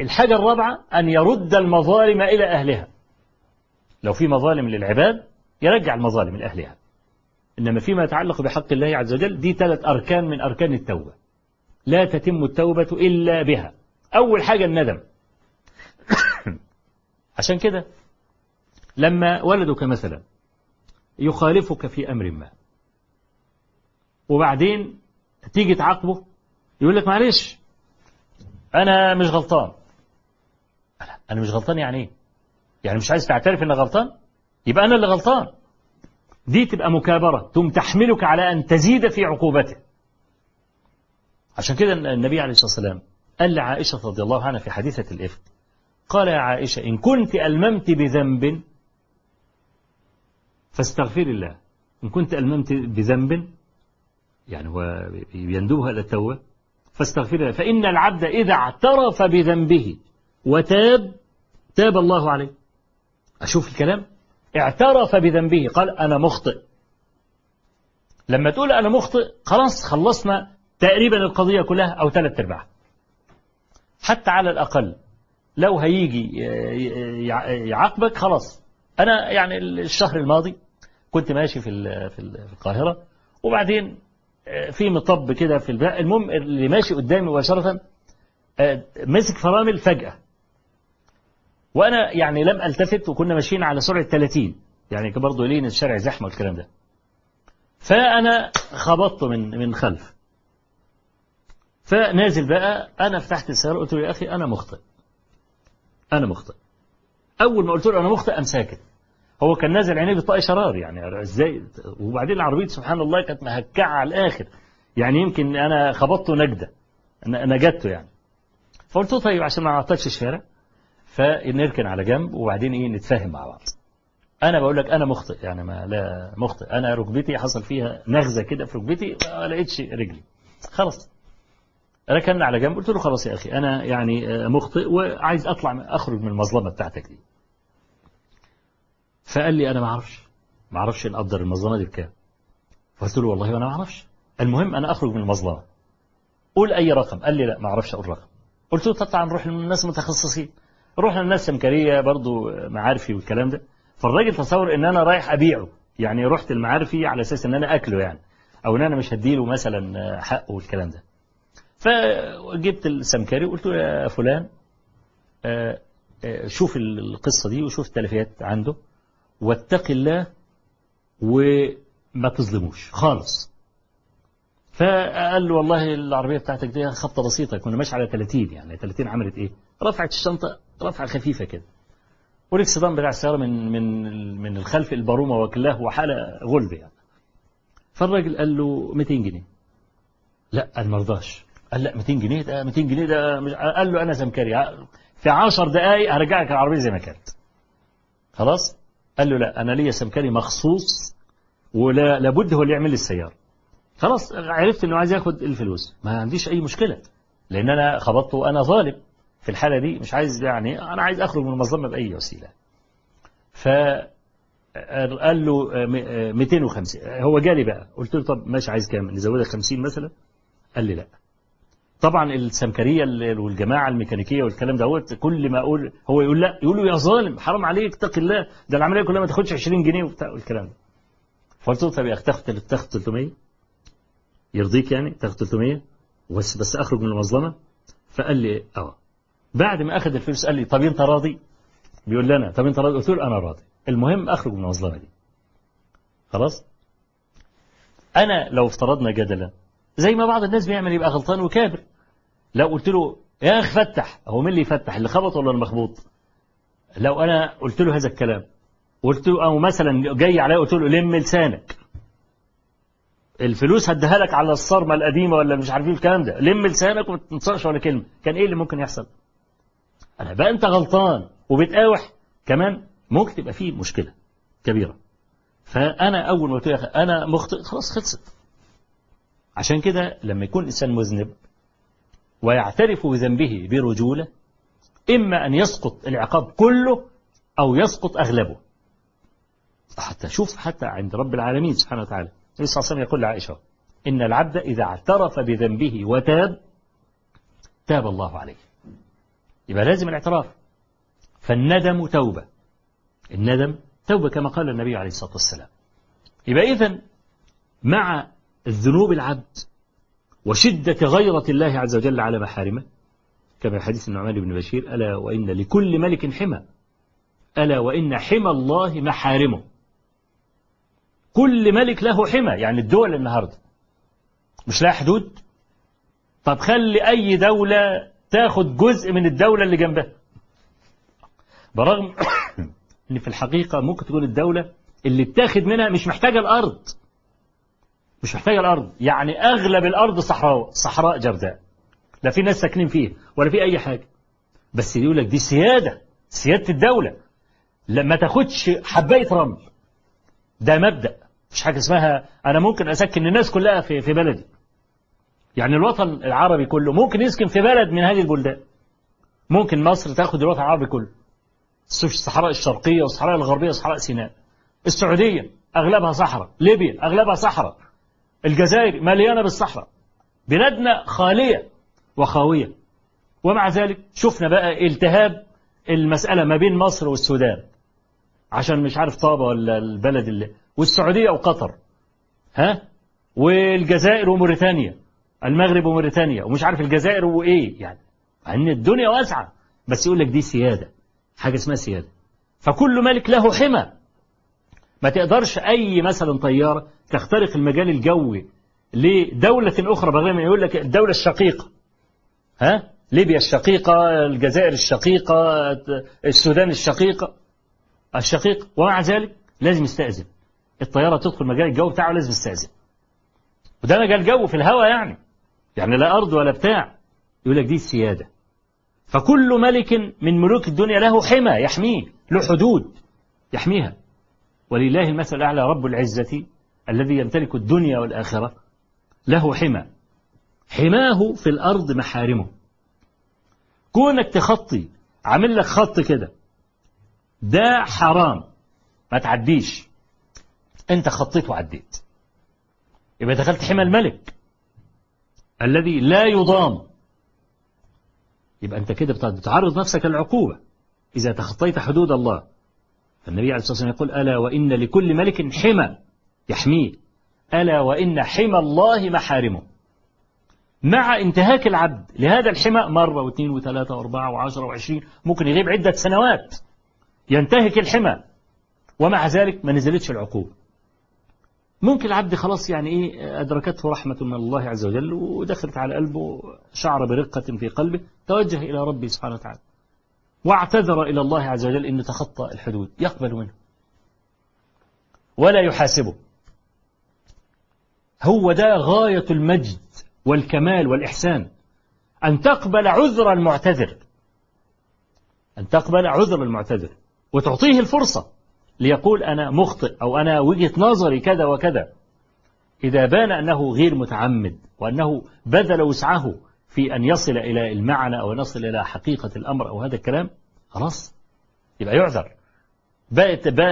والحاجة الرابعة أن يرد المظالم إلى أهلها. لو في مظالم للعباد يرجع المظالم لأهلها. إنما فيما يتعلق بحق الله عز وجل دي ثلاث أركان من أركان التوبة. لا تتم التوبة إلا بها. أول حاجة الندم. <coughs> عشان كده لما ولدك مثلا يخالفك في أمر ما وبعدين تيجي تعاقبه يقول لك معلش أنا مش غلطان. أنا مش غلطان يعني إيه؟ يعني مش عايز تعترف إنك غلطان؟ يبقى أنا اللي غلطان. دي تبقى مكابرة. ثم تحملك على أن تزيد في عقوبته عشان كده النبي عليه الصلاة والسلام قال لعائشة رضي الله عنها في حديثة الإفك قال يا عائشة إن كنت ألممت بذنب فاستغفر الله. إن كنت ألممت بذنب يعني هو يندوبها إلى التوبة فاستغفر الله. فإن العبد إذا اعترف بذنبه وتاب تاب الله عليه. أشوف الكلام؟ اعترف بذنبه قال أنا مخطئ. لما تقول أنا مخطئ خلاص خلصنا تقريبا القضية كلها أو ثلاث أرباع. حتى على الأقل لو هيجي يعاقبك خلاص. أنا يعني الشهر الماضي كنت ماشي في في القاهرة وبعدين في مطب كده في الباء. المهم اللي ماشي قدامي مباشرة مسك فرامل فجأة. وأنا يعني لم ألتفت وكنا ماشيين على سرعة 30 يعني برضه لين الشارع زحمة والكلام ده. فأنا خبطت من من خلف. فنازل بقى أنا فتحت السيارة قلت له يا أخي أنا مخطئ. أنا مخطئ. أول ما قلت له أنا مخطئ قام ساكت. هو كان نازل عينيه بطاقة شرار يعني إزاي؟ وبعدين العربية سبحان الله كانت مهكعة على الآخر. يعني يمكن أنا خبطته نجدة نجدته يعني. فقلت له طيب عشان ما اعطيتش الشارع. فنركن على جنب وبعدين إيه نتفاهم مع بعض. أنا بقول لك أنا مخطئ يعني ما لا مخطئ. أنا ركبتي حصل فيها نغزة كده في ركبتي ما لقيتش رجلي. خلاص. ركنا على جنب قلت له خلاص يا أخي أنا يعني مخطئ وعايز أطلع أخرج من المظلمة بتاعتك دي. فقال لي أنا ما أعرفش. ما أعرفش نقدر المظلمة دي بكام. فقلت له والله أنا ما أعرفش. المهم أنا أخرج من المظلمة. قول أي رقم. قال لي لا ما أعرفش أقول رقم. قلت له طبعا نروح للناس المتخصصين. رحنا للناس سمكريه برضو معارفي والكلام ده. فالراجل تصور إن أنا رايح أبيعه. يعني رحت المعارفي على أساس إن أنا أكله يعني. أو إن أنا مش هديله مثلا حقه والكلام ده. فجبت السمكري وقلت له يا فلان شوف القصة دي وشوف التلفيات عنده واتق الله وما تظلموش. خالص. فقال له والله العربية بتاعتك دي خبطة بسيطة كنا ماشي على 30 يعني. 30 عملت إيه؟ رفعت الشنطة رفعه خفيفة كده. والاكسدام بتاع السيارة من من من الخلف البارومة وكلاه وحالة غلب يعني. فالراجل قال له 200 جنيه. لا قال ما رضاش. قال لا 200 جنيه ده 200 جنيه ده مش قال له أنا سمكري في 10 دقائق هرجعك العربية زي ما كانت. خلاص؟ قال له لا أنا ليا سمكري مخصوص ولا لابد هو اللي يعمل لي السيارة. خلاص عرفت إنه عايز ياخد الفلوس. ما عنديش أي مشكلة لأن أنا خبطته وأنا ظالم. في الحالة دي مش عايز يعني أنا عايز أخرج من المظلمه بأي وسيلة. ف قال له 250 هو جالي بقى. قلت له طب ماشي عايز كام؟ نزودك 50 مثلا؟ قال لي لا. طبعا السمكرية والجماعة الميكانيكية والكلام دوت كل ما أقول هو يقول لا يقول له يا ظالم حرام عليك اتق الله ده العملية كلها ما تاخدش 20 جنيه وبتاع والكلام ده. فقلت له طب يا أخي تاخد تاخد 300 يرضيك يعني تاخد 300 بس بس أخرج من المظلمة؟ فقال لي آه. بعد ما أخذ الفلوس قال لي طب أنت راضي؟ بيقول لنا طب أنت راضي؟ قلت له أنا راضي. المهم أخرج من المظلمة دي. خلاص؟ أنا لو افترضنا جدلا زي ما بعض الناس بيعمل يبقى غلطان وكابر. لو قلت له يا أخي فتح. هو مين اللي يفتح اللي خبط ولا المخبوط؟ لو أنا قلت له هذا الكلام قلت له أو مثلا جاي عليا قلت له لم لسانك. الفلوس هديها لك على الصرمة القديمة ولا مش عارفين الكلام ده. لم لسانك وما تنصرش ولا كلمة. كان إيه اللي ممكن يحصل؟ بقى أنت غلطان وبتقاوح كمان ممكن تبقى فيه مشكلة كبيرة. فأنا أول ما قلت له أنا مخطئ خلاص خلصت. عشان كده لما يكون الانسان مذنب ويعترف بذنبه برجولة إما أن يسقط العقاب كله أو يسقط أغلبه. حتى شوف حتى عند رب العالمين سبحانه وتعالى. النبي صلى الله عليه وسلم يقول لعائشة إن العبد إذا اعترف بذنبه وتاب تاب الله عليه. يبقى لازم الاعتراف. فالندم توبة. الندم توبة كما قال النبي عليه الصلاة والسلام. يبقى إذن مع الذنوب العبد وشدة غيرة الله عز وجل على محارمه كما في حديث النعمان بن بشير ألا وإن لكل ملك حمى. ألا وإن حمى الله محارمه. كل ملك له حمى يعني الدول النهاردة. مش لها حدود؟ طب خلي أي دولة تاخد جزء من الدولة اللي جنبها. برغم <coughs> إن في الحقيقة ممكن تكون الدولة اللي بتاخد منها مش محتاجة الأرض. مش محتاجة الأرض. يعني أغلب الأرض صحراء صحراء جرداء. لا في ناس ساكنين فيه ولا في أي حاجة. بس يقول لك دي سيادة سيادة الدولة. لما تاخدش حباية رمل. ده مبدأ. مش حاجة اسمها أنا ممكن أسكن الناس كلها في في بلدي. يعني الوطن العربي كله ممكن يسكن في بلد من هذه البلدان. ممكن مصر تاخد الوطن العربي كله. الصحراء الشرقية والصحراء الغربية وصحراء سيناء. السعودية أغلبها صحراء. ليبيا أغلبها صحراء. الجزائر مليانة بالصحراء. بلادنا خالية وخاوية. ومع ذلك شفنا بقى التهاب المسألة ما بين مصر والسودان. عشان مش عارف طابة ولا البلد اللي والسعودية وقطر. ها؟ والجزائر وموريتانيا. المغرب وموريتانيا ومش عارف الجزائر وإيه يعني إن الدنيا واسعة. بس يقول لك دي سيادة حاجة اسمها سيادة. فكل ملك له حمى. ما تقدرش أي مثلا طيارة تخترق المجال الجوي لدولة أخرى بغير ما يقول لك الدولة الشقيقة. ها؟ ليبيا الشقيقة الجزائر الشقيقة السودان الشقيقة. الشقيق ومع ذلك لازم يستأذن. الطيارة تدخل مجال الجو بتاعه لازم يستأذن. وده مجال جو في الهواء يعني. يعني لا أرض ولا بتاع. يقول لك دي السيادة. فكل ملك من ملوك الدنيا له حمى يحميه له حدود يحميها. ولله المثل الأعلى رب العزة الذي يمتلك الدنيا والآخرة له حمى. حماه في الأرض محارمه. كونك تخطي عامل لك خط كده. ده حرام. ما تعديش. انت خطيت وعديت. يبقى دخلت حمى الملك. الذي لا يضام. يبقى انت كده بتعرض نفسك للعقوبة. إذا تخطيت حدود الله. فالنبي عليه الصلاة والسلام يقول ألا وإن لكل ملك حمى. يحميه. ألا وإن حمى الله محارمه. مع انتهاك العبد لهذا الحمى مرة واثنين وثلاثة وأربعة وعشرة وعشرين ممكن يغيب عدة سنوات. ينتهك الحمى. ومع ذلك ما نزلتش العقوبة. ممكن العبد خلاص يعني إيه أدركته رحمة من الله عز وجل ودخلت على قلبه شعر برقة في قلبه توجه إلى ربه سبحانه وتعالى. واعتذر إلى الله عز وجل إنه تخطى الحدود يقبل منه. ولا يحاسبه. هو ده غاية المجد والكمال والإحسان. أن تقبل عذر المعتذر. أن تقبل عذر المعتذر. وتعطيه الفرصة. ليقول أنا مخطئ أو أنا وجهة نظري كذا وكذا. إذا بان أنه غير متعمد وأنه بذل وسعه في أن يصل إلى المعنى أو يصل إلى حقيقة الأمر أو هذا الكلام خلاص يبقى يعذر.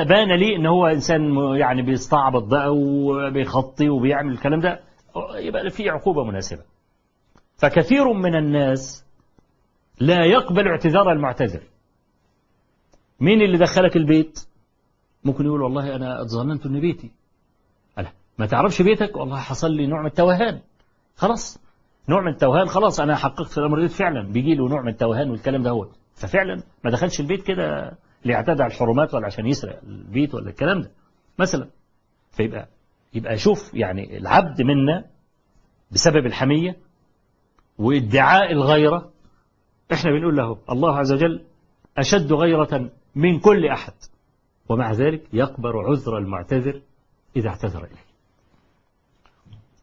بان لي إن هو إنسان يعني بيستعبط بقى وبيخطي وبيعمل الكلام ده يبقى في عقوبة مناسبة. فكثير من الناس لا يقبل اعتذار المعتذر. مين اللي دخلك البيت؟ ممكن يقول والله أنا ظننت أن بيتي. ألا ما تعرفش بيتك؟ والله حصل لي نوع من التوهان. خلاص نوع من التوهان خلاص أنا حققت في الأمر فعلا. بيجي له نوع من التوهان والكلام ده هو. ففعلا ما دخلش البيت كده ليعتدى على الحرمات ولا عشان يسرق البيت ولا الكلام ده. مثلا فيبقى يبقى شوف يعني العبد منا بسبب الحمية وادعاء الغيرة إحنا بنقول له الله عز وجل أشد غيرة من كل أحد. ومع ذلك يقبل عذر المعتذر إذا اعتذر إليه.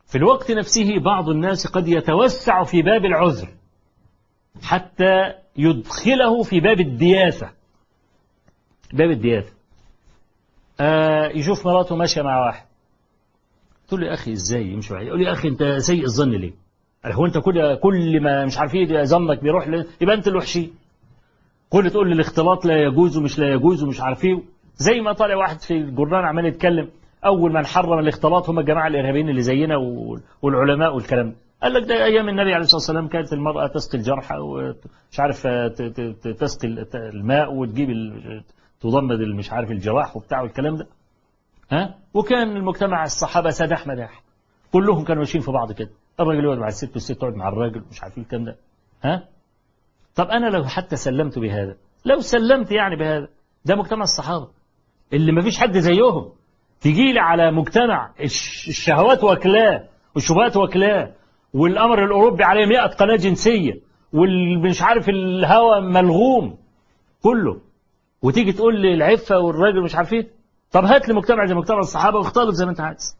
في الوقت نفسه بعض الناس قد يتوسع في باب العذر حتى يدخله في باب الدياثة. باب الدياثة. آه يشوف مراته ماشية مع واحد. تقول له يا أخي إزاي يمشي معي؟ يقول لي أخي أنت سيء الظن ليه؟ هو أنت كل كل ما مش عارف إيه ظنك بيروح. يبقى أنت الوحشي. كل تقول لي الاختلاط لا يجوز ومش لا يجوز ومش عارف إيه. زي ما طالع واحد في الجرنان عمال يتكلم أول من حرم الاختلاط هم الجماعة الإرهابيين اللي زينا والعلماء والكلام. قال لك ده أيام النبي عليه الصلاة والسلام كانت المرأة تسقي الجرحى ومش عارف تسقي الماء وتجيب تضمد مش عارف الجواح وبتاع والكلام ده. ها؟ وكان المجتمع الصحابة سداح مداح كلهم كانوا ماشيين في بعض كده. الراجل يقعد مع الست والست تقعد مع الراجل مش عارف الكلام ده. ها؟ طب أنا لو حتى سلمت بهذا لو سلمت يعني بهذا ده مجتمع الصحابة. اللي ما فيش حد زيهم. تجي لي على مجتمع الشهوات واكلاه والشبهات واكلاه والأمر الأوروبي عليه 100 قناة جنسية والمش عارف الهوى ملغوم كله. وتيجي تقول لي العفة والراجل مش عارف إيه. طب هات لي مجتمع زي مجتمع الصحابة واختلط زي ما انت عايز.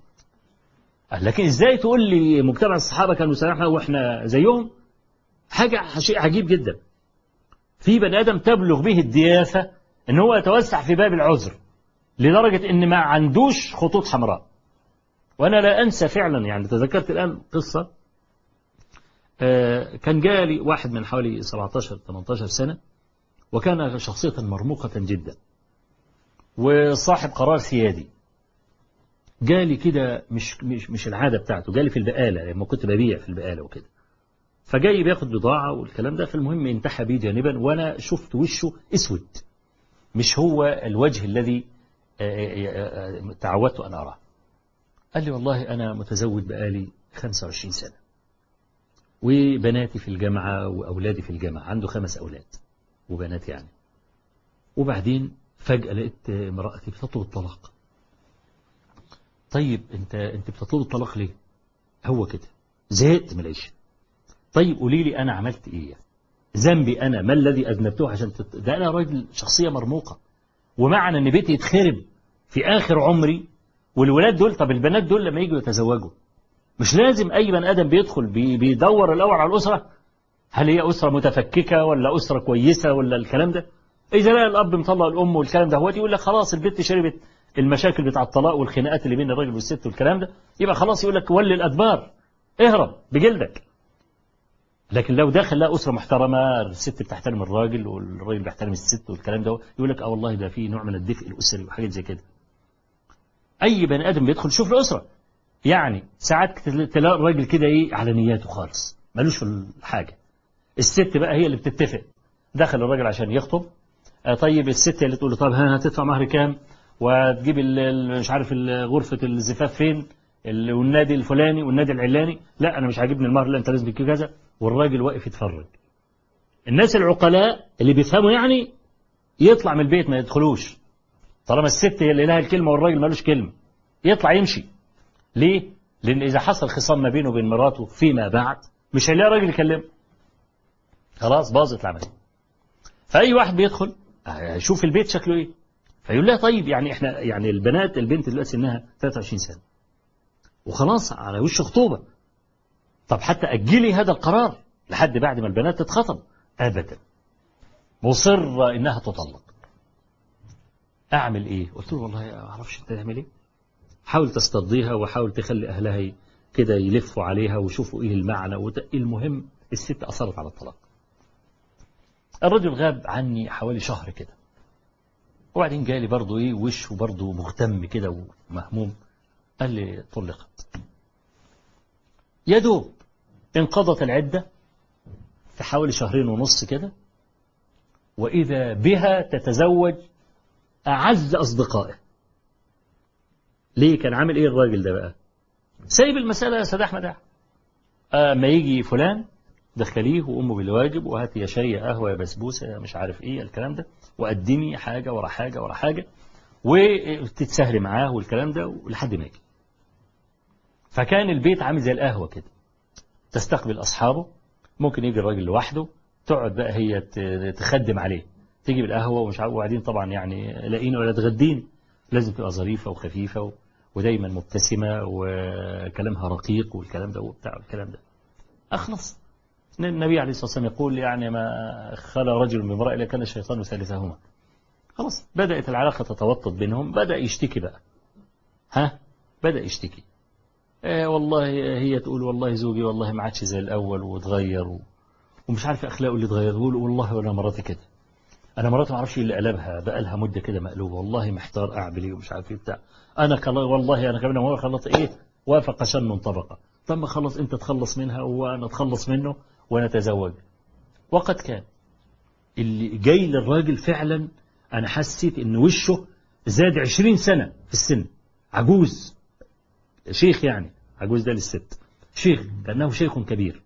لكن إزاي تقول لي مجتمع الصحابة كانوا سامحنا وإحنا زيهم؟ حاجة شيء عجيب جدا. في بني آدم تبلغ به الدياثة إن هو يتوسع في باب العذر. لدرجة إن ما عندوش خطوط حمراء. وأنا لا أنسى فعلا يعني تذكرت الآن قصة كان جالي واحد من حوالي 17 18 سنة وكان شخصية مرموقة جدا وصاحب قرار سيادي جالي كده مش مش مش العادة بتاعته جالي في البقالة لما كنت ببيع في البقالة وكده. فجاي بياخد بضاعة والكلام ده فالمهم انتحى بيه جانبا وأنا شفت وشه أسود مش هو الوجه الذي تعودت أن أراه. قال لي والله أنا متزوج بقالي 25 سنة. وبناتي في الجامعة وأولادي في الجامعة عنده خمس أولاد وبنات يعني. وبعدين فجأة لقيت امرأتي بتطلب الطلاق. طيب أنت أنت بتطلب الطلاق ليه؟ هو كده. زهقت من العيش طيب قولي لي أنا عملت إيه؟ ذنبي أنا ما الذي أذنبته عشان تت... ده أنا راجل شخصية مرموقة. ومعنى إن بيتي يتخرب في آخر عمري والولاد دول طب البنات دول لما يجوا يتزوجوا مش لازم أي بني آدم بيدخل بي... بيدور الأول على الأسرة هل هي أسرة متفككة ولا أسرة كويسة ولا الكلام ده؟ إذا لقى الأب مطلق الأم والكلام ده هو يقول لك خلاص البنت شربت المشاكل بتاع الطلاق والخناقات اللي بين الراجل والست والكلام ده يبقى خلاص يقول لك ولي الأدبار اهرب بجلدك. لكن لو داخل لا أسرة محترمة الست بتحترم الراجل والراجل بيحترم الست والكلام ده يقول لك آه والله ده في نوع من الدفء الأسري وحاجات زي كده. أي بني آدم بيدخل يشوف الأسرة يعني ساعات تلاقي الراجل كده إيه على نياته خالص ملوش في الحاجة. الست بقى هي اللي بتتفق. دخل الراجل عشان يخطب. آه طيب الست اللي تقول له طب ها هتدفع مهر كام؟ وتجيب مش عارف غرفة الزفاف فين؟ والنادي الفلاني والنادي العلاني. لا أنا مش عاجبني المهر لا أنت لازم تجيب كذا. والراجل واقف يتفرج. الناس العقلاء اللي بيفهموا يعني يطلع من البيت ما يدخلوش. طالما الست هي اللي لها الكلمة والراجل مالوش كلمة يطلع يمشي. ليه؟ لأن إذا حصل خصام ما بينه وبين مراته فيما بعد مش هيلاقي راجل يكلمه. خلاص باظت العملية. فأي واحد بيدخل هيشوف البيت شكله إيه. فيقول لها طيب يعني إحنا يعني البنات البنت دلوقتي سنها 23 سنة. وخلاص على وش خطوبة؟ طب حتى أجلي هذا القرار لحد بعد ما البنات تتخطب. أبدا. مصرة إنها تطلق. أعمل إيه؟ قلت له والله ما أعرفش أنت تعمل إيه. حاول تستضيها وحاول تخلي أهلها كده يلفوا عليها ويشوفوا إيه المعنى وت... المهم. الست أصرت على الطلاق. الرجل غاب عني حوالي شهر كده. وبعدين جالي برضه إيه وشه برضه مهتم كده ومهموم. قال لي طلقت. يا دوب انقضت العدة في حوالي شهرين ونص كده وإذا بها تتزوج أعز أصدقائه. ليه؟ كان عامل إيه الراجل ده بقى؟ سايب المسألة يا سيد أحمد. آه ما يجي فلان دخليه وأمه بالواجب وهات يا شاي قهوة يا بسبوسة يا مش عارف إيه الكلام ده. وقدمي حاجة ورا حاجة ورا حاجة وتتسهري معاه والكلام ده لحد ما يجي. فكان البيت عامل زي القهوة كده. تستقبل أصحابه ممكن يجي الراجل لوحده تقعد بقى هي تخدم عليه. تيجي بالقهوة ومش عارف وبعدين طبعا يعني لاقيني ولا تغديني لازم تبقى ظريفة وخفيفة. ودايما مبتسمة وكلامها رقيق والكلام ده وبتاع الكلام ده. أخلص. النبي عليه الصلاة والسلام يقول يعني ما خلى رجل من امرأة إلا كان الشيطان ثالثهما. خلاص بدأت العلاقة تتوطد بينهم بدأ يشتكي بقى. ها؟ بدأ يشتكي. والله هي تقول والله زوجي والله ما عادش زي الأول وتغير و... ومش عارف أخلاقه اللي اتغير يقول والله وأنا مراتي كده. أنا مراتي ما أعرفش اللي قلبها. بقى لها مدة كده مقلوبة. والله محتار أعمل إيه ومش عارف إيه بتاع. أنا والله أنا كمان هو خلص إيه؟ وافق شن طبقة. طب خلص أنت تخلص منها وأنا أتخلص منه ونتزوج. وقد كان. اللي جاي للراجل فعلا أنا حسيت إن وشه زاد عشرين سنة في السن. عجوز. شيخ يعني عجوز ده للست. شيخ كأنه شيخ كبير.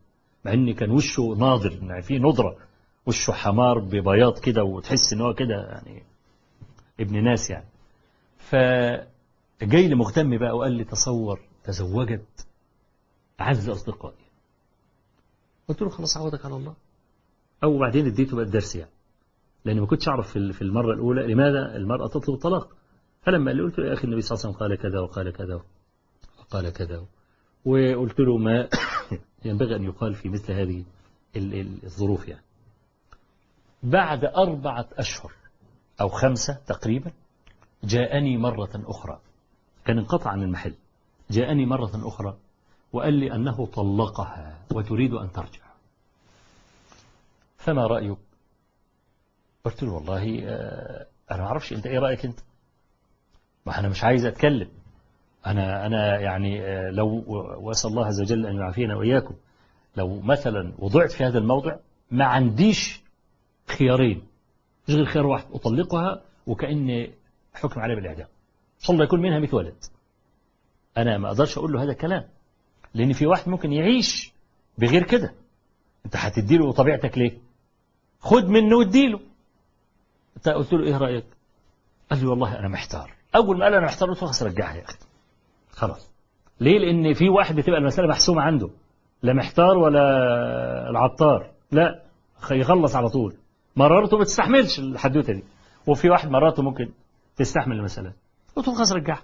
مع إن كان وشه ناظر يعني فيه نضرة وشه حمار ببياض كده وتحس إن هو كده يعني ابن ناس يعني. فجاي لي مهتم بقى وقال لي تصور تزوجت أعز أصدقائي. قلت له خلاص عودك على الله. أو بعدين اديته بقى الدرس يعني. لأني ما كنتش أعرف في المرة الأولى لماذا المرأة تطلب الطلاق. فلما قال لي قلت له يا أخي النبي صلى الله عليه وسلم قال كذا وقال كذا وقال كذا. وقلت له ما <coughs> ينبغي أن يقال في مثل هذه الظروف يعني. بعد أربعة أشهر أو خمسة تقريبا جاءني مرة أخرى. كان انقطع عن المحل. جاءني مرة أخرى وقال لي أنه طلقها وتريد أن ترجع. فما رأيك؟ قلت له والله أنا ما أعرفش أنت إيه رأيك أنت؟ ما أنا مش عايز أتكلم. أنا أنا يعني لو وأسأل الله عز وجل أن يعافينا وإياكم لو مثلا وضعت في هذا الموضع ما عنديش خيارين مش غير خيار واحد أطلقها وكأن حكم عليها بالإعدام. صلى يكون منها مثل ولد أنا ما أقدرش أقول له هذا الكلام لأن في واحد ممكن يعيش بغير كده. أنت هتديله طبيعتك ليه؟ خد منه واديله. أنت قلت له إيه رأيك؟ قال لي والله أنا محتار. أول ما قال أنا محتار قلت له خلاص رجعها يا أخي. خلاص. ليه؟ لأن في واحد بتبقى المسألة محسومة عنده. لا محتار ولا العطار. لا يخلص على طول. مرارته ما تستحملش الحدوتة دي. وفي واحد مراته ممكن تستحمل المسألة قلت له خلاص رجعها.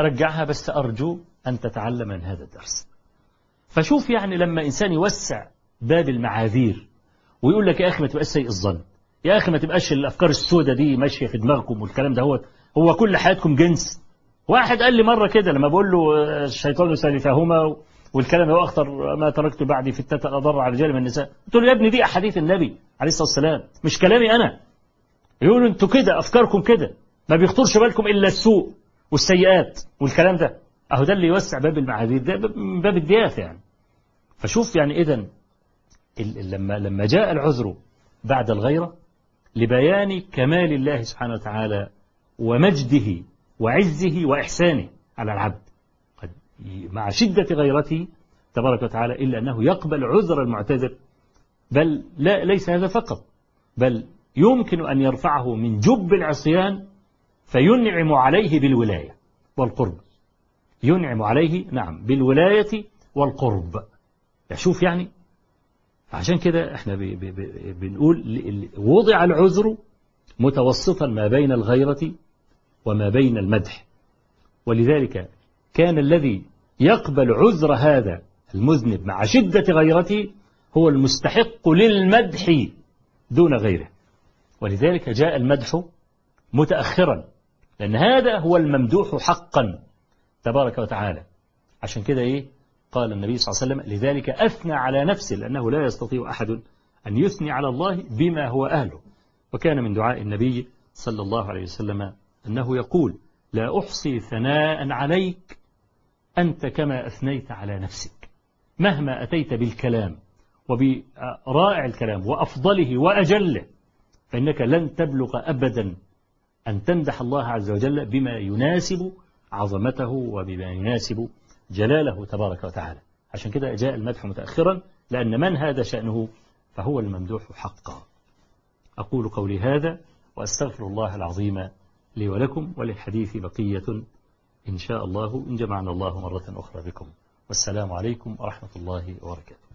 رجعها بس أرجو أن تتعلم من هذا الدرس. فشوف يعني لما إنسان يوسع باب المعاذير ويقول لك يا أخي ما تبقاش سيء الظن. يا أخي ما تبقاش الأفكار السوداء دي ماشية في دماغكم والكلام ده. هو هو كل حياتكم جنس. واحد قال لي مرة كده لما بقول له الشيطان ثالثهما والكلام هو أخطر ما تركت بعدي فتنة أضر على الرجال من النساء. قلت له يا ابني دي أحاديث النبي عليه الصلاة والسلام مش كلامي أنا. يقولوا أنتوا كده أفكاركم كده. ما بيخطرش بالكم إلا السوء والسيئات والكلام ده. أهو ده اللي يوسع باب المعاذير ده باب الدياثة يعني. فشوف يعني إذا لما لما جاء العذر بعد الغيرة لبيان كمال الله سبحانه وتعالى ومجده وعزه وإحسانه على العبد. قد مع شدة غيرته تبارك وتعالى إلا أنه يقبل عذر المعتذر. بل لا ليس هذا فقط. بل يمكن أن يرفعه من جب العصيان فينعم عليه بالولاية والقرب. ينعم عليه نعم بالولاية والقرب. شوف يعني؟ عشان كده إحنا بي بي بنقول وضع العذر متوسطا ما بين الغيرة وما بين المدح. ولذلك كان الذي يقبل عذر هذا المذنب مع شدة غيرته هو المستحق للمدح دون غيره. ولذلك جاء المدح متأخرا لأن هذا هو الممدوح حقا تبارك وتعالى. عشان كده إيه؟ قال النبي صلى الله عليه وسلم لذلك أثنى على نفسه لأنه لا يستطيع أحد أن يثني على الله بما هو أهله. وكان من دعاء النبي صلى الله عليه وسلم أنه يقول لا أحصي ثناء عليك أنت كما أثنيت على نفسك. مهما أتيت بالكلام وبرائع الكلام وأفضله وأجله فإنك لن تبلغ أبدا أن تمدح الله عز وجل بما يناسب عظمته وبما يناسب جلاله تبارك وتعالى. عشان كده جاء المدح متأخرا لأن من هذا شأنه؟ فهو الممدوح حقا. أقول قولي هذا وأستغفر الله العظيم لي ولكم وللحديث بقية إن شاء الله إن جمعنا الله مرة أخرى بكم. والسلام عليكم ورحمة الله وبركاته.